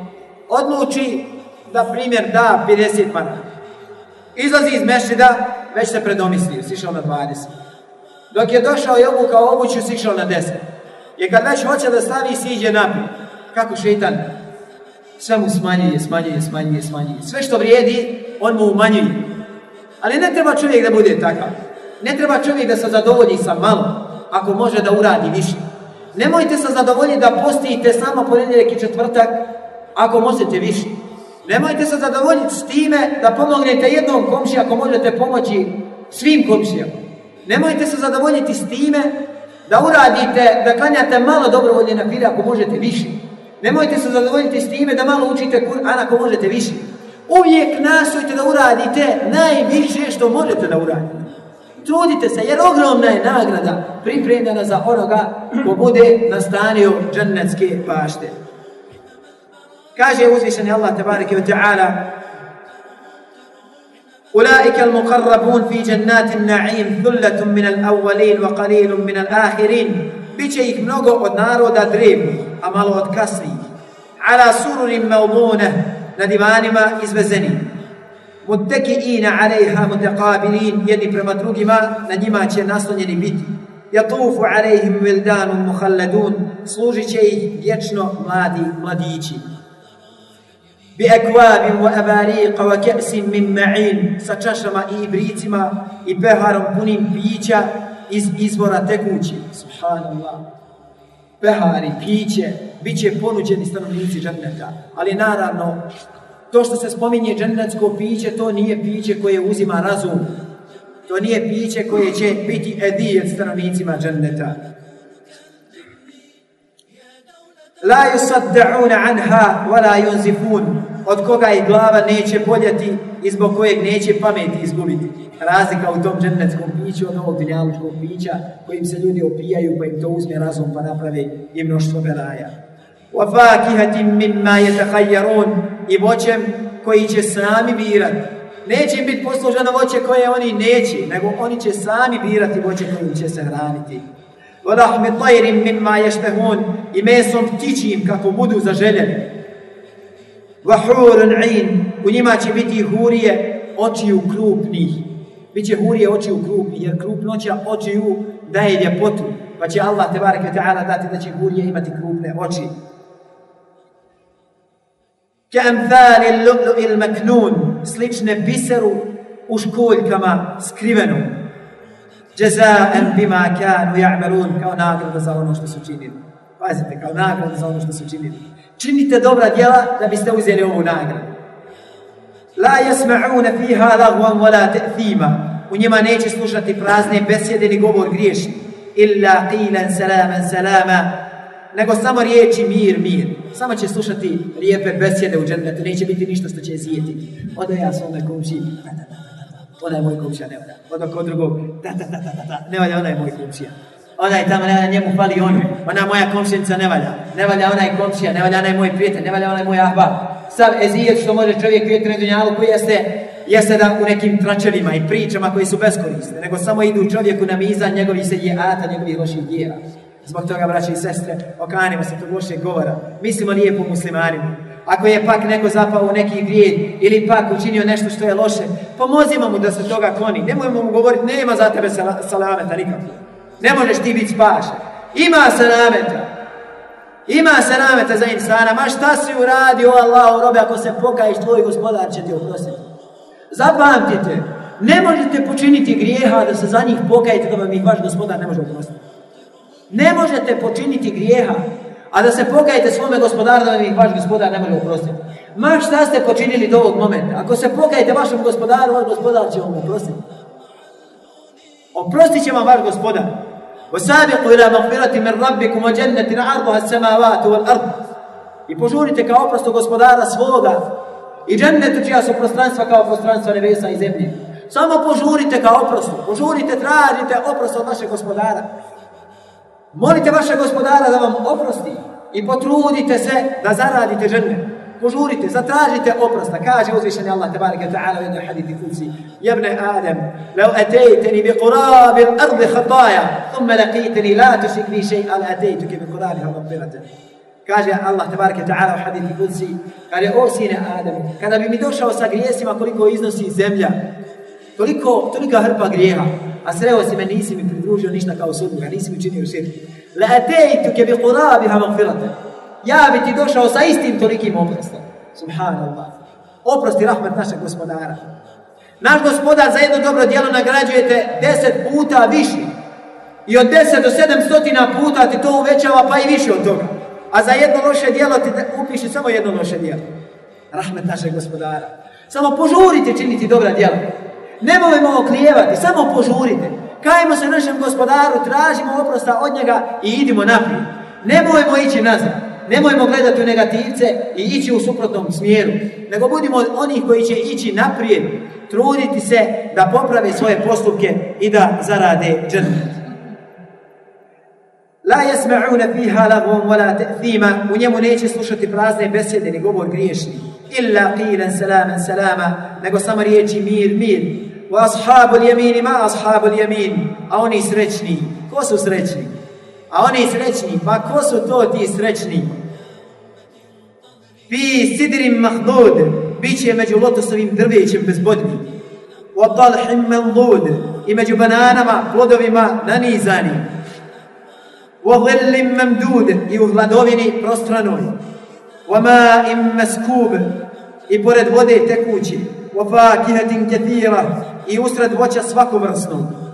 odluči da primjer da 50 maraka. Izlazi iz mešida, već se predomislio, sišao na 20. Dok je došao i obukao obuću, sišao na 10. Jer kad već hoće da stavi, siđe naprijed. Kako šeitan? Sve mu smanjuje, smanjuje, smanjuje, smanjuje. Sve što vrijedi, on mu umanjuje. Ali ne treba čovjek da bude takav. Ne treba čovjek da se zadovolji sa malo, ako može da uradi više. Nemojte se zadovoljiti da postijete samo ponedjeljak i četvrtak, ako možete više. Nemojte se zadovoljiti s time da pomognete jednom komši ako možete pomoći svim komšijama. Nemojte se zadovoljiti s time da uradite, da klanjate malo dobrovoljne na file ako možete više. Nemojte se zadovoljiti s time da malo učite Kur'an ako možete više. Uvijek nastojte da uradite najviše što možete da uradite. Trudite se, jer ogromna je nagrada pripremljena za onoga ko bude nastanio džennetske bašte. Kaže uzvišeni Allah tabarike wa ta'ala أولئك المقربون في جنات النعيم ثلة من الأولين وقليل من الآخرين biće ih mnogo od naroda drevnih, a malo od kasnijih. Ala sururin mauduna, na divanima izvezeni. Mutekiina alejha mutaqabilin, jedni prema drugima, na njima će naslonjeni biti. Jatufu alejhim vildanun muhalladun, služit će ih vječno mladi mladići. Bi ekvabin wa abariqa wa ka'sin min ma'in, sa čašama i ibricima i peharom punim pića iz izvora tekući. Subhanallah. pehari, piće, bit će ponuđeni stanovnici dženneta. Ali naravno, to što se spominje džennetsko piće, to nije piće koje uzima razum. To nije piće koje će biti edijet stanovnicima dženneta. La yusadda'una anha wa la yunzifun. Od koga i glava neće boljeti i zbog kojeg neće pameti izgubiti Razlika u tom džennetskom piću od ovog dinjalučkog pića kojim se ljudi opijaju pa im to uzme razum pa naprave i mnoštvo belaja. Wa fakihatin mimma yatakhayyarun i voćem koji će sami birati. Neće im biti posluženo voće koje oni neće, nego oni će sami birati voće kojim će se hraniti. وَلَحْمِ طَيْرٍ مِمَّا يَشْتَهُونَ i mesom ptičijim kako budu zaželjeni. وَحُورٌ عِينٌ u njima će biti hurije očiju krupnih. Bit će hurije oči u krup, jer krupnoća očiju daje ljepotu. Pa će Allah, te bareke ta'ala, dati da će hurije imati krupne oči. Ka'amthani l'lu'lu il maknun, slične biseru u školjkama skrivenu. Jaza'an bima kanu ya'malun, kao nagrada za ono što su činili. Pazite, kao nagrada za ono što su činili. Činite dobra djela da biste uzeli ovu nagradu. La yasma'una fiha lagwan wala ta'thima. U njima neće slušati prazne besjede ni govor griješni. Illa qilan salaman salama. Nego samo riječi mir, mir. Samo će slušati lijepe besjede u džennetu. Neće biti ništa što će zijeti. Ode ja svome komši. Da onaj moj komšija ne valja. Odo kod drugog, da, da, da, da, da, ne valja onaj moj komšija. Onaj tamo ne valja, njemu fali on. Ona moja komšinica ne valja. Ne valja onaj komšija, ne valja onaj moj prijatelj, ne valja onaj moj ahba. Sav ezijet što može čovjek vidjeti na dunjalu jeste, jeste da u nekim tračevima i pričama koji su beskorisne, nego samo idu čovjeku na mizan njegovi se ata, njegovih loših dijela. Zbog toga, braći i sestre, okanimo se tog lošeg govora. Mislimo lijepo muslimanima. Ako je pak neko zapao u neki grijed ili pak učinio nešto što je loše, pomozimo mu da se toga kloni. Nemojmo mu govoriti, nema za tebe salameta nikako. Ne možeš ti biti spašen. Ima salameta. Ima salameta za insana. Ma šta si uradio, Allahu robe, ako se pokaješ, tvoj gospodar će ti oprostiti. Zapamtite, ne možete počiniti grijeha da se za njih pokajete da vam ih vaš gospodar ne može oprostiti. Ne možete počiniti grijeha a da se pokajete svome gospodaru da ih vaš gospodar ne može oprostiti. Ma šta ste počinili do ovog momenta? Ako se pokajete vašem gospodaru, vaš gospodar će vam oprostiti. Oprostit će vam vaš gospodar. وَسَابِقُوا إِلَى مَغْفِرَةِ مِنْ رَبِّكُمْ وَجَنَّةٍ عَرْضُهَا السَّمَاوَاتُ وَالْأَرْضُ I požurite kao oprostu gospodara svoga i džennetu čija su prostranstva kao prostranstva nebesa i zemlje. Samo požurite kao oprostu. Požurite, tražite oprost od vašeg gospodara. Molite vaše gospodara da vam oprosti i potrudite se da zaradite žene. Požurite, zatražite oprosta. Kaže uzvišeni Allah tabaraka ta'ala u jednoj hadithi kuci. Jebne Adem, lau atejteni bi qurabi l'ardi khataja, thumme laqiteni la tušik vi šej, ali atejtuke bi qurabi hamapirate. Kaže Allah tabaraka ta'ala u hadithi kuci. Kaže, o sine Adem, kada bi mi došao sa grijesima koliko iznosi zemlja, toliko, tolika hrpa grijeha, a sreo si me, nisi mi pridružio ništa kao sudruga, nisi mi činio širk. La atejtuke bi qurabiha magfirate. Ja bi ti došao sa istim tolikim oprostom. Subhanallah. Oprosti rahmet našeg gospodara. Naš gospodar za jedno dobro djelo nagrađujete deset puta više. I od deset do sedam stotina puta ti to uvećava pa i više od toga. A za jedno loše djelo ti upiši samo jedno loše djelo. Rahmet našeg gospodara. Samo požurite činiti dobra djela. Nemojmo oklijevati, samo požurite. Kajmo se našem gospodaru, tražimo oprosta od njega i idimo naprijed. Nemojmo ići nazad. Nemojmo gledati u negativce i ići u suprotnom smjeru. Nego budimo onih koji će ići naprijed, truditi se da poprave svoje postupke i da zarade džennet. La yasma'una fiha lagwan wala ta'thima. U njemu neće slušati prazne besjede ni govor griješni. Illa qilan salaman salama. Nego samo riječi mir, mir. Wa ashabul yamin ma ashabul yamin. A oni srećni. Ko su srećni? A oni srećni, pa ko su to ti srećni? Fi sidrim mahnud, bit će među lotosovim drvećem bezbodni. Wa talhim mellud, i među bananama, plodovima nanizani. Wa ghillim mamdud, i u hladovini prostranoj. ma im meskub, i pored vode tekući. Wa fakihatin kathira, i usred voća svakovrsnog.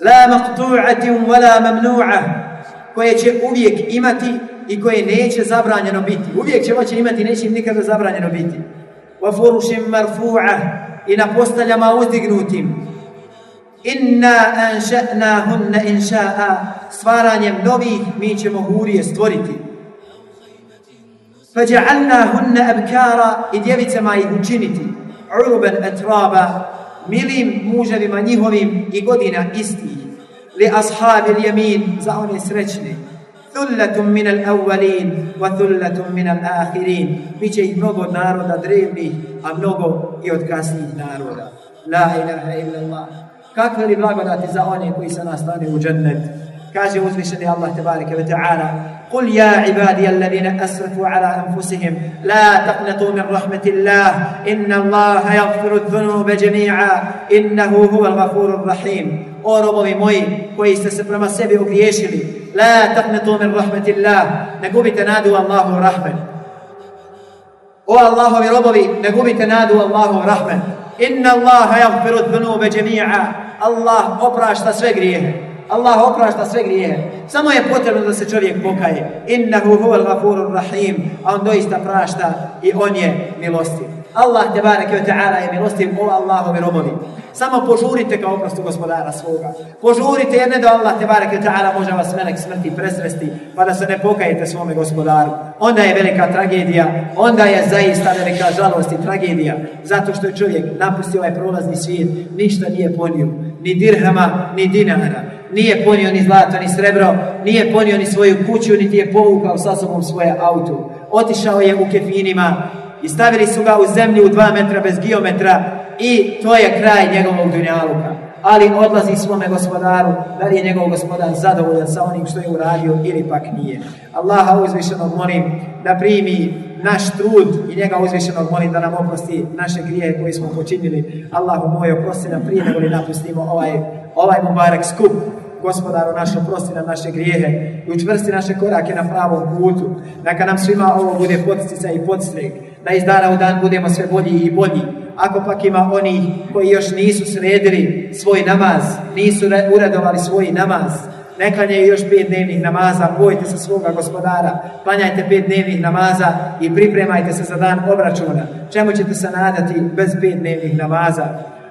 لا مقطوعة ولا ممنوعة koje će uvijek imati i koje neće zabranjeno biti. Uvijek će moći imati neće nikada zabranjeno biti. Wa furušim marfu'a i na postaljama uzdignutim. Inna anša'nahunna inša'a stvaranjem novih mi ćemo hurije stvoriti. فجعلناهن أبكارا i djevicama ih učiniti uruban atraba milim muževima njihovim i godina istih li ashabi yamin za one srećne thullatun min al-awwalin wa thullatun min al-akhirin biće ih mnogo od naroda drevnih a mnogo i od kasnijih naroda la ilaha illa Allah kakve li blagodati za one koji se nastane u džennet kaže uzvišeni Allah tebareke ve ta'ala قل يا عبادي الذين أسرفوا على أنفسهم لا تقنطوا من رحمة الله إن الله يغفر الذنوب جميعا إنه هو الغفور الرحيم O robovi moji koji ste se prema sebi ogriješili, la taqnetu min rahmetillah, ne gubite nadu Allahu rahmet. O Allahovi robovi, ne gubite nadu Allahu rahmet. Inna Allaha yaghfiru dhunuba jami'a. Allah oprašta sve grijehe. Allah oprašta sve grijehe. Samo je potrebno da se čovjek pokaje. Innahu huval gafurur rahim. A on doista prašta i on je milostiv. Allah te bareke ve ta'ala je milostiv o Allahovi robovi. Samo požurite kao oprostu gospodara svoga. Požurite jer ne da Allah te bareke ve ta'ala može vas melek smrti presresti pa da se ne pokajete svome gospodaru. Onda je velika tragedija, onda je zaista velika žalost i tragedija zato što je čovjek napustio ovaj prolazni svijet, ništa nije ponio, ni dirhama, ni dinara nije ponio ni zlato, ni srebro, nije ponio ni svoju kuću, niti je povukao sa sobom svoje auto. Otišao je u kefinima i stavili su ga u zemlju u dva metra bez geometra i to je kraj njegovog dunjaluka. Ali odlazi svome gospodaru, da li je njegov gospodar zadovoljan sa onim što je uradio ili pak nije. Allaha uzvišenog molim da primi naš trud i njega uzvišenog molim da nam oprosti naše grije koje smo počinili. Allahu moj oprosti nam prije nego li napustimo ovaj, ovaj mubarak skup gospodaru naš oprosti nam naše grijehe i učvrsti naše korake na pravom putu. Neka nam svima ovo bude podstica i podstrek, da iz dana u dan budemo sve bolji i bolji. Ako pak ima oni koji još nisu sredili svoj namaz, nisu uredovali svoj namaz, ne klanjaju još pet dnevnih namaza, bojite se svoga gospodara, klanjajte pet dnevnih namaza i pripremajte se za dan obračuna. Čemu ćete se nadati bez pet dnevnih namaza?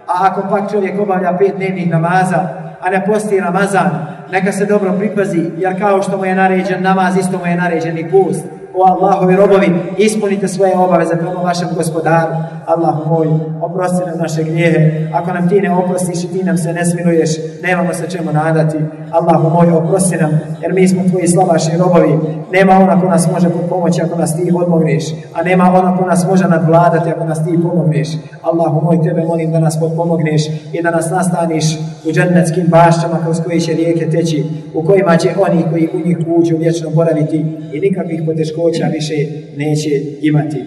A ako pak čovjek obavlja pet dnevnih namaza, a ne posti Ramazan, neka se dobro pripazi, jer kao što mu je naređen namaz, isto mu je naređen i pust. O Allahovi robovi, ispunite svoje obaveze prema vašem gospodaru. Allah moj, oprosti nam naše grijehe. Ako nam ti ne oprostiš i ti nam se ne smiluješ, nemamo se čemu nadati. Allah moj, oprosti nam, jer mi smo tvoji slabašni robovi. Nema ona ko nas može pomoći ako nas ti odmogneš, a nema ona ko nas može nadvladati ako nas ti pomogneš. Allah moj, tebe molim da nas pomogneš i da nas nastaniš u džennetskim bašćama kroz koje će rijeke teći, u kojima će oni koji u njih uđu vječno boraviti i nikakvih poteškoća موجه يعني شيء نيشي قيمتي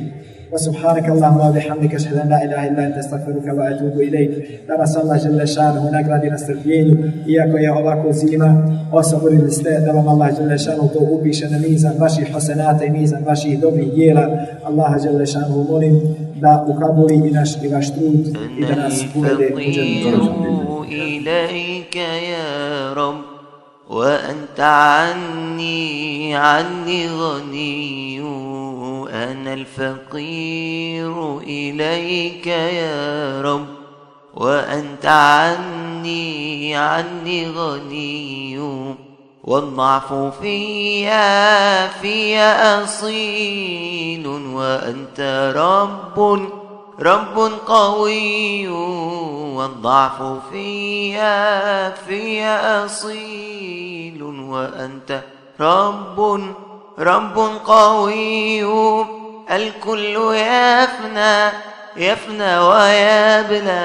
وسبحانك اللهم وبحمدك أشهد أن لا إله إلا أنت أستغفرك وأتوب إليك. لما صلى الله جل شأنه هناك لا دين استرفيني إياك يا أبا كوزيما. وصبر الاستاذ لما الله جل شأنه. توب بشن ميزان باشي حسنات ميزان باشي دوبي يلا الله جل شأنه مولي دا اكابولي من اشكي واشتوت إذا نسكوا إليك يا رب. وأنت عني عني غني أنا الفقير إليك يا رب. وأنت عني عني غني والضعف فيا فيا أصيل وأنت رب رب قوي والضعف فيا فيا أصيل وأنت رب رب قوي. الكل يفنى يفنى ويبلى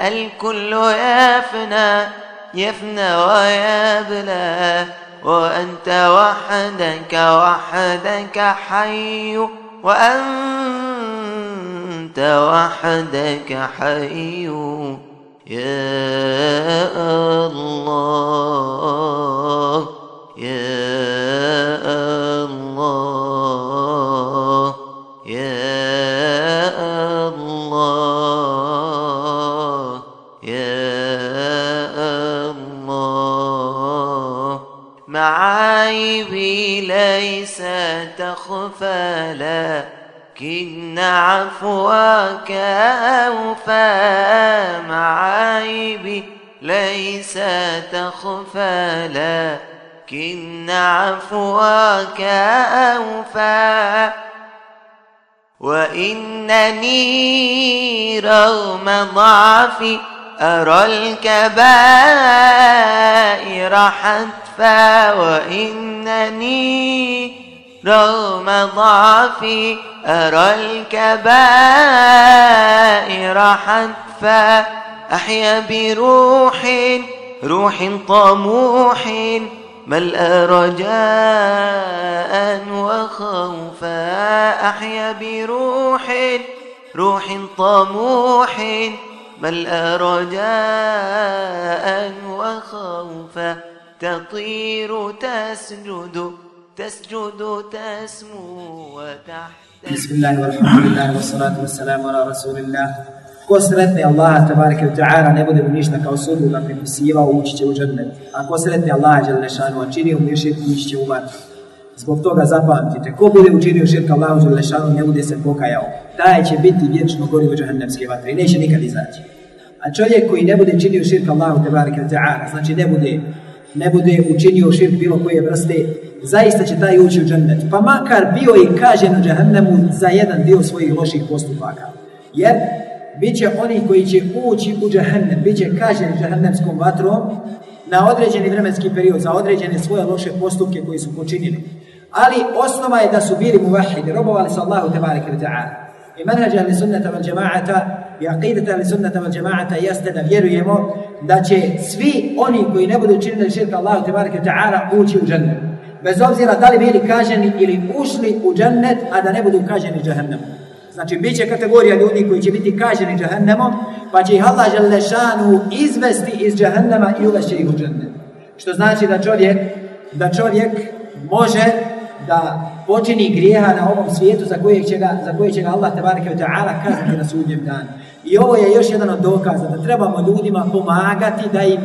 الكل يفنى يفنى ويبلى. وأنت وحدك وحدك حي وأنت وحدك حي. يا الله. يا الله. يا الله. يا الله. معاي ليس تخفى لكن عفوك أوفى معايبي ليس تخفى لكن عفوك أوفى. وإنني رغم ضعفي أرى الكبائر حتفا وإنني رغم ضعفي أرى الكبائر حتفا. أحيا بروح روح طموح ملأ رجاء وخوفا. أحيا بروح روح طموح ملأ رجاء وخوفا. تطير تسجد تسجد تسمو وتحت بسم الله والحمد لله والصلاة والسلام على رسول الله Ko sretne Allaha tabaraka wa ta'ala ne bude mu ništa kao sudruga pripisivao, ući će u džennet. A ko sretne Allaha Đelešanu, a činio mu širk, ući će u vatru. Zbog toga zapamtite, ko bude učinio širk Allahu Đelešanu, ne bude se pokajao. Taj će biti vječno gorivo džahennemske vatre i neće nikad izaći. A čovjek koji ne bude činio širk Allahu tabaraka wa ta'ala, znači ne bude ne bude učinio širk bilo koje vrste, zaista će taj ući u džennet. Pa makar bio i kažen u džahennemu za jedan dio svojih loših postupaka. Jer bit će oni koji će ući u džahennem, bit će kaženi džahennemskom vatrom na određeni vremenski period za određene svoje loše postupke koji su počinili. Ali osnova je da su bili muvahidi, robovali su Allahu tebareke wa ta'ala. I manhađa ali sunnata wal džema'ata i aqidata ali sunnata wal džema'ata jeste da vjerujemo da će svi oni koji ne budu činili širka Allahu tebareke ta'ala ući u džennet. Bez obzira da li bili kaženi ili ušli u džennet, a da ne budu kaženi džahennemu. Znači, bit će kategorija ljudi koji će biti kaženi džahennemom, pa će ih Allah želešanu izvesti iz džahennema i uvešće ih u džennet. Što znači da čovjek, da čovjek može da počini grijeha na ovom svijetu za kojeg će ga, za kojeg će ga Allah tabaraka wa ta'ala kazniti na sudnjem danu. I ovo je još jedan od dokaza da trebamo ljudima pomagati da im,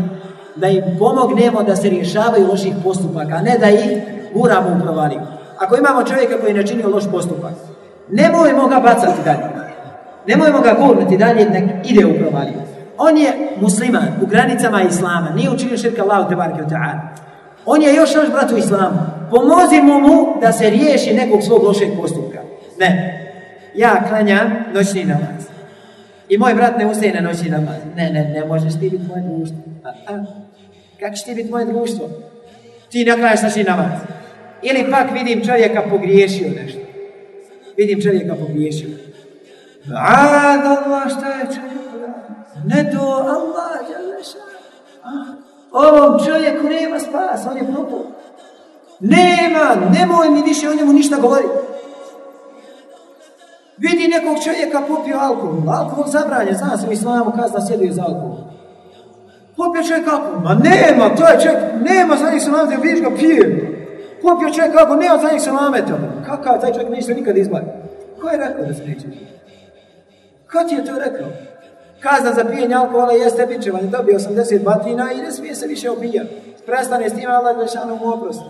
da im pomognemo da se rješavaju loših postupaka, a ne da ih guramo u provaliju. Ako imamo čovjeka koji je načinio loš postupak, Nemojmo ga bacati dalje. Nemojmo ga gurnuti dalje, nek ide u provaliju. On je musliman u granicama Islama, nije učinio širka Allahu tebareke ta'ala. On je još naš brat u Islamu. Pomozimo mu da se riješi nekog svog lošeg postupka. Ne. Ja klanjam noćni namaz. I moj brat ne ustaje na noćni namaz. Ne, ne, ne možeš ti biti moje društvo. A, a, kako će ti biti moje društvo? Ti ne klanjaš noćni namaz. Ili pak vidim čovjeka pogriješio nešto vidim čovjeka pogriješio. Ad Allah, šta je čovjek Ne to Allah, Đaleša. Ovom čovjeku nema spas, on je propao. Nema, nemoj mi više o njemu ništa govoriti. Vidi nekog čovjeka popio alkohol, alkohol zabranje, zna se u islamu kazna sjedio za alkohol. Popio čovjek alkohol, ma nema, to je čovjek, nema za njih salameta, vidiš ga pije. Popio čovjek alkohol, nema za njih salameta. Kakav taj čovjek neće nikad izbaviti. Ko je rekao da se neće Ko ti je to rekao? Kazna za pijenje alkohola jeste bičevanje, dobije 80 batina i ne smije se više opija. Prestane s tim, Allah Đelešanu mu oprosti.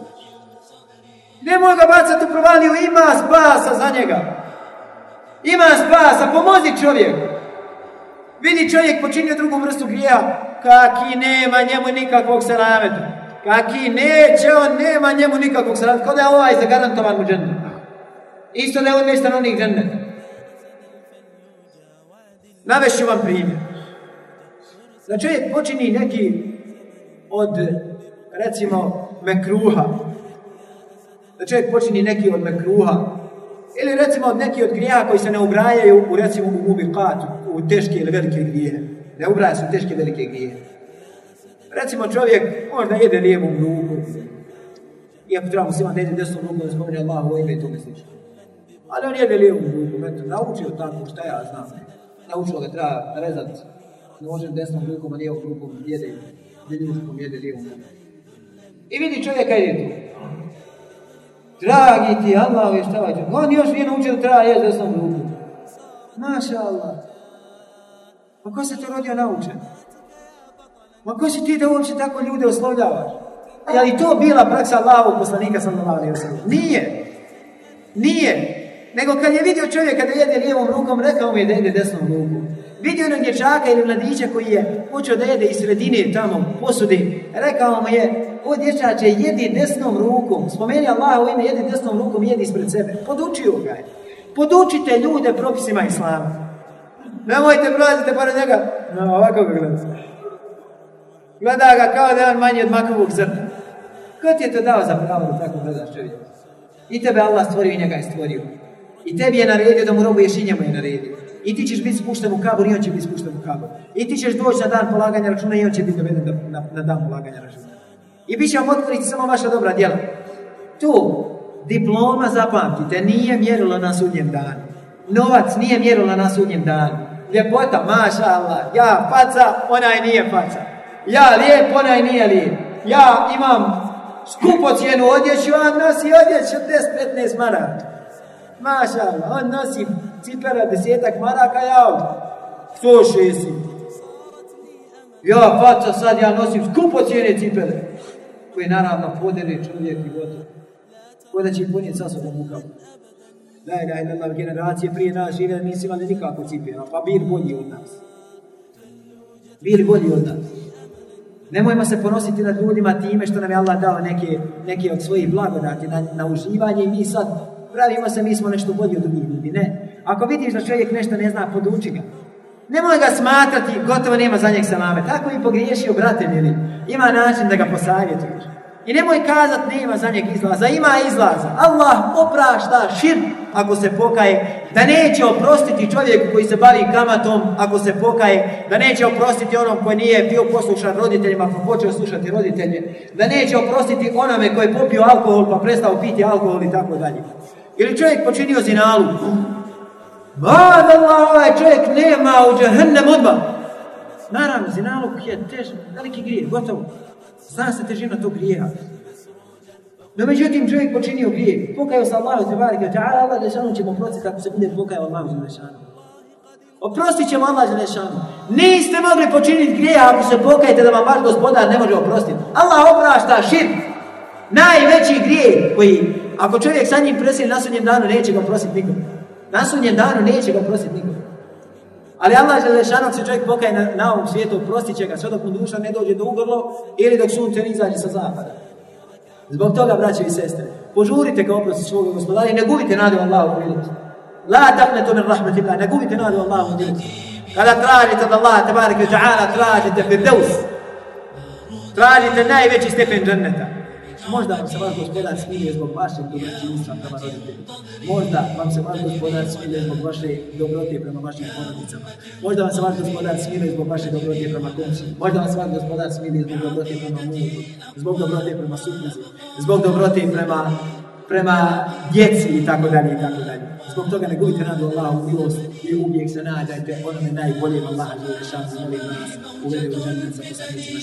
Nemoj ga bacati u provaliju, ima spasa za njega. Ima spasa, pomozi čovjeku. Vidi čovjek počinio drugu vrstu grija, kaki nema njemu nikakvog selameta. Kaki neće, on nema njemu nikakvog selameta. Kod je ovaj zagarantovan u džennu. Isto da je on mještan stanovnik dženneta. Navešću vam primjer. Da čovjek počini neki od, recimo, mekruha. Da čovjek počini neki od mekruha. Ili recimo od neki od grijeha koji se ne ubrajaju u, recimo, u mubiqatu, u teške ili velike grijehe. Ne ubraja se u teške velike grijehe. Recimo čovjek možda jede lijevom ruku. Iako treba muslima da jede desnom ruku da spominje Allah u ime i tome slično. Ali on jede lijevom rukom, eto, naučio tako, šta ja znam. Naučio ga treba rezat nožem desnom rukom, a lijevom rukom jede, viljuškom jede lijevom. I vidi čovjeka ide tu. Dragi ti Allah, je šta vađe. On još nije naučio da treba jesti desnom rukom. Maša Allah. Pa ko se to rodio naučen? Ma ko si ti da uopće tako ljude oslovljavaš? je li to bila praksa Allahovog poslanika sallallahu alejhi ve sellem? Nije. Nije. Nego kad je vidio čovjeka da jede lijevom rukom, rekao mu je da jede desnom rukom. Vidio jednog dječaka ili mladića koji je počeo da jede iz sredine tamo posudi, rekao mu je, o dječače, jedi desnom rukom. Spomeni Allah u ime, jedi desnom rukom, jedi ispred sebe. Podučio ga je. Podučite ljude propisima Islama. Nemojte prolazite pored njega. No, ovako ga gledate. Gleda ga kao da je on manji od makovog zrna. Ko ti je to dao za pravo da tako gledaš čovjeka? I tebe Allah stvorio i njega je stvorio. I tebi je naredio da mu robuješ i njemu je naredio. I ti ćeš biti spušten u kabor i on će biti spušten u kabor. I ti ćeš doći na dan polaganja računa i on će biti doveden na, na, na dan polaganja računa. I bit će vam otvoriti samo vaša dobra djela. Tu, diploma zapamtite, nije mjerilo na sudnjem danu. Novac nije mjerilo na sudnjem danu. Ljepota, maša Allah, ja faca, onaj nije faca. Ja lijep, onaj nije lijep. Ja imam skupo cijenu odjeću, a nosi odjeću 10-15 maraka. Maša on nosi cipera desetak maraka, ja 160. Ja faca sad, ja nosim skupo cijene cipele. Koje naravno podere čovjek i gotovo. Ko da će ponijeti sa sobom u kapu. Da je, da je, da generacije prije nas žive, nisu imali nikako cipela, pa bili bolji od nas. Bili bolji od nas. Nemojmo se ponositi nad ljudima time što nam je Allah dao neke, neke od svojih blagodati na, na uživanje i mi sad pravimo se, mi smo nešto bolji od drugih ljudi. Ne. Ako vidiš da čovjek nešto ne zna, poduči ga. Nemoj ga smatrati, gotovo nema za njeg salame. Tako i pogriješio, brate mili. Ima način da ga posavjetuješ. I nemoj kazat nema za njeg izlaza, ima izlaza. Allah oprašta širk ako se pokaje, da neće oprostiti čovjeku koji se bavi kamatom ako se pokaje, da neće oprostiti onom koji nije bio poslušan roditeljima pa počeo slušati roditelje, da neće oprostiti onome koji je popio alkohol pa prestao piti alkohol i tako dalje. Ili čovjek počinio zinalu. Mad Allah, ovaj čovjek nema u džahennem odba. Naravno, zinaluk je težan, veliki grijeh, gotovo. Zna se težina tog grijeha. No međutim, čovjek počinio grijeh. Pokajao se Allahu te barike ta'ala, Allah Želešanu će mu oprostiti ako se bude pokajao Allahu Želešanu. Oprostit ćemo Allah Želešanu. Niste mogli počiniti grijeha ako se pokajete da vam vaš gospodar ne može oprostiti. Allah oprašta širk. Najveći grijeh koji, ako čovjek sa njim presili na sudnjem danu, neće ga oprostiti nikom. Na sudnjem danu neće ga oprostiti nikom. Ali Allah Želešanu se čovjek pokaje na, na ovom svijetu, oprostit će ga sve dok mu duša ne dođe do ugrlo ili dok sunce ne izađe sa zapada. Zbog toga, braće i sestre, požurite kao oprosti svog gospodara i ne gubite nadu Allahu milost. La taqnetu min rahmetillah, ne gubite nadu Allahu milost. Kada tražite od Allaha tabaraka ta'ala, tražite firdaus. Tražite najveći stepen dženneta. Možda vam se vaš gospodar smilije zbog vašeg dobročinstva prema roditeljima. Možda vam se vaš gospodar smilije zbog vaše dobrote prema vašim porodicama. Možda vam se vaš gospodar smilije zbog vaše dobrote prema komši. Možda vam se vaš gospodar smilije zbog dobrote prema mužu, zbog dobrote prema supruzi, zbog dobrote prema prema djeci i tako dalje i tako dalje. Zbog toga ne gubite nadu Allahu milost i uvijek se nadajte onome najboljem Allaha Želešanu molim nas uvede u džennet sa poslanicima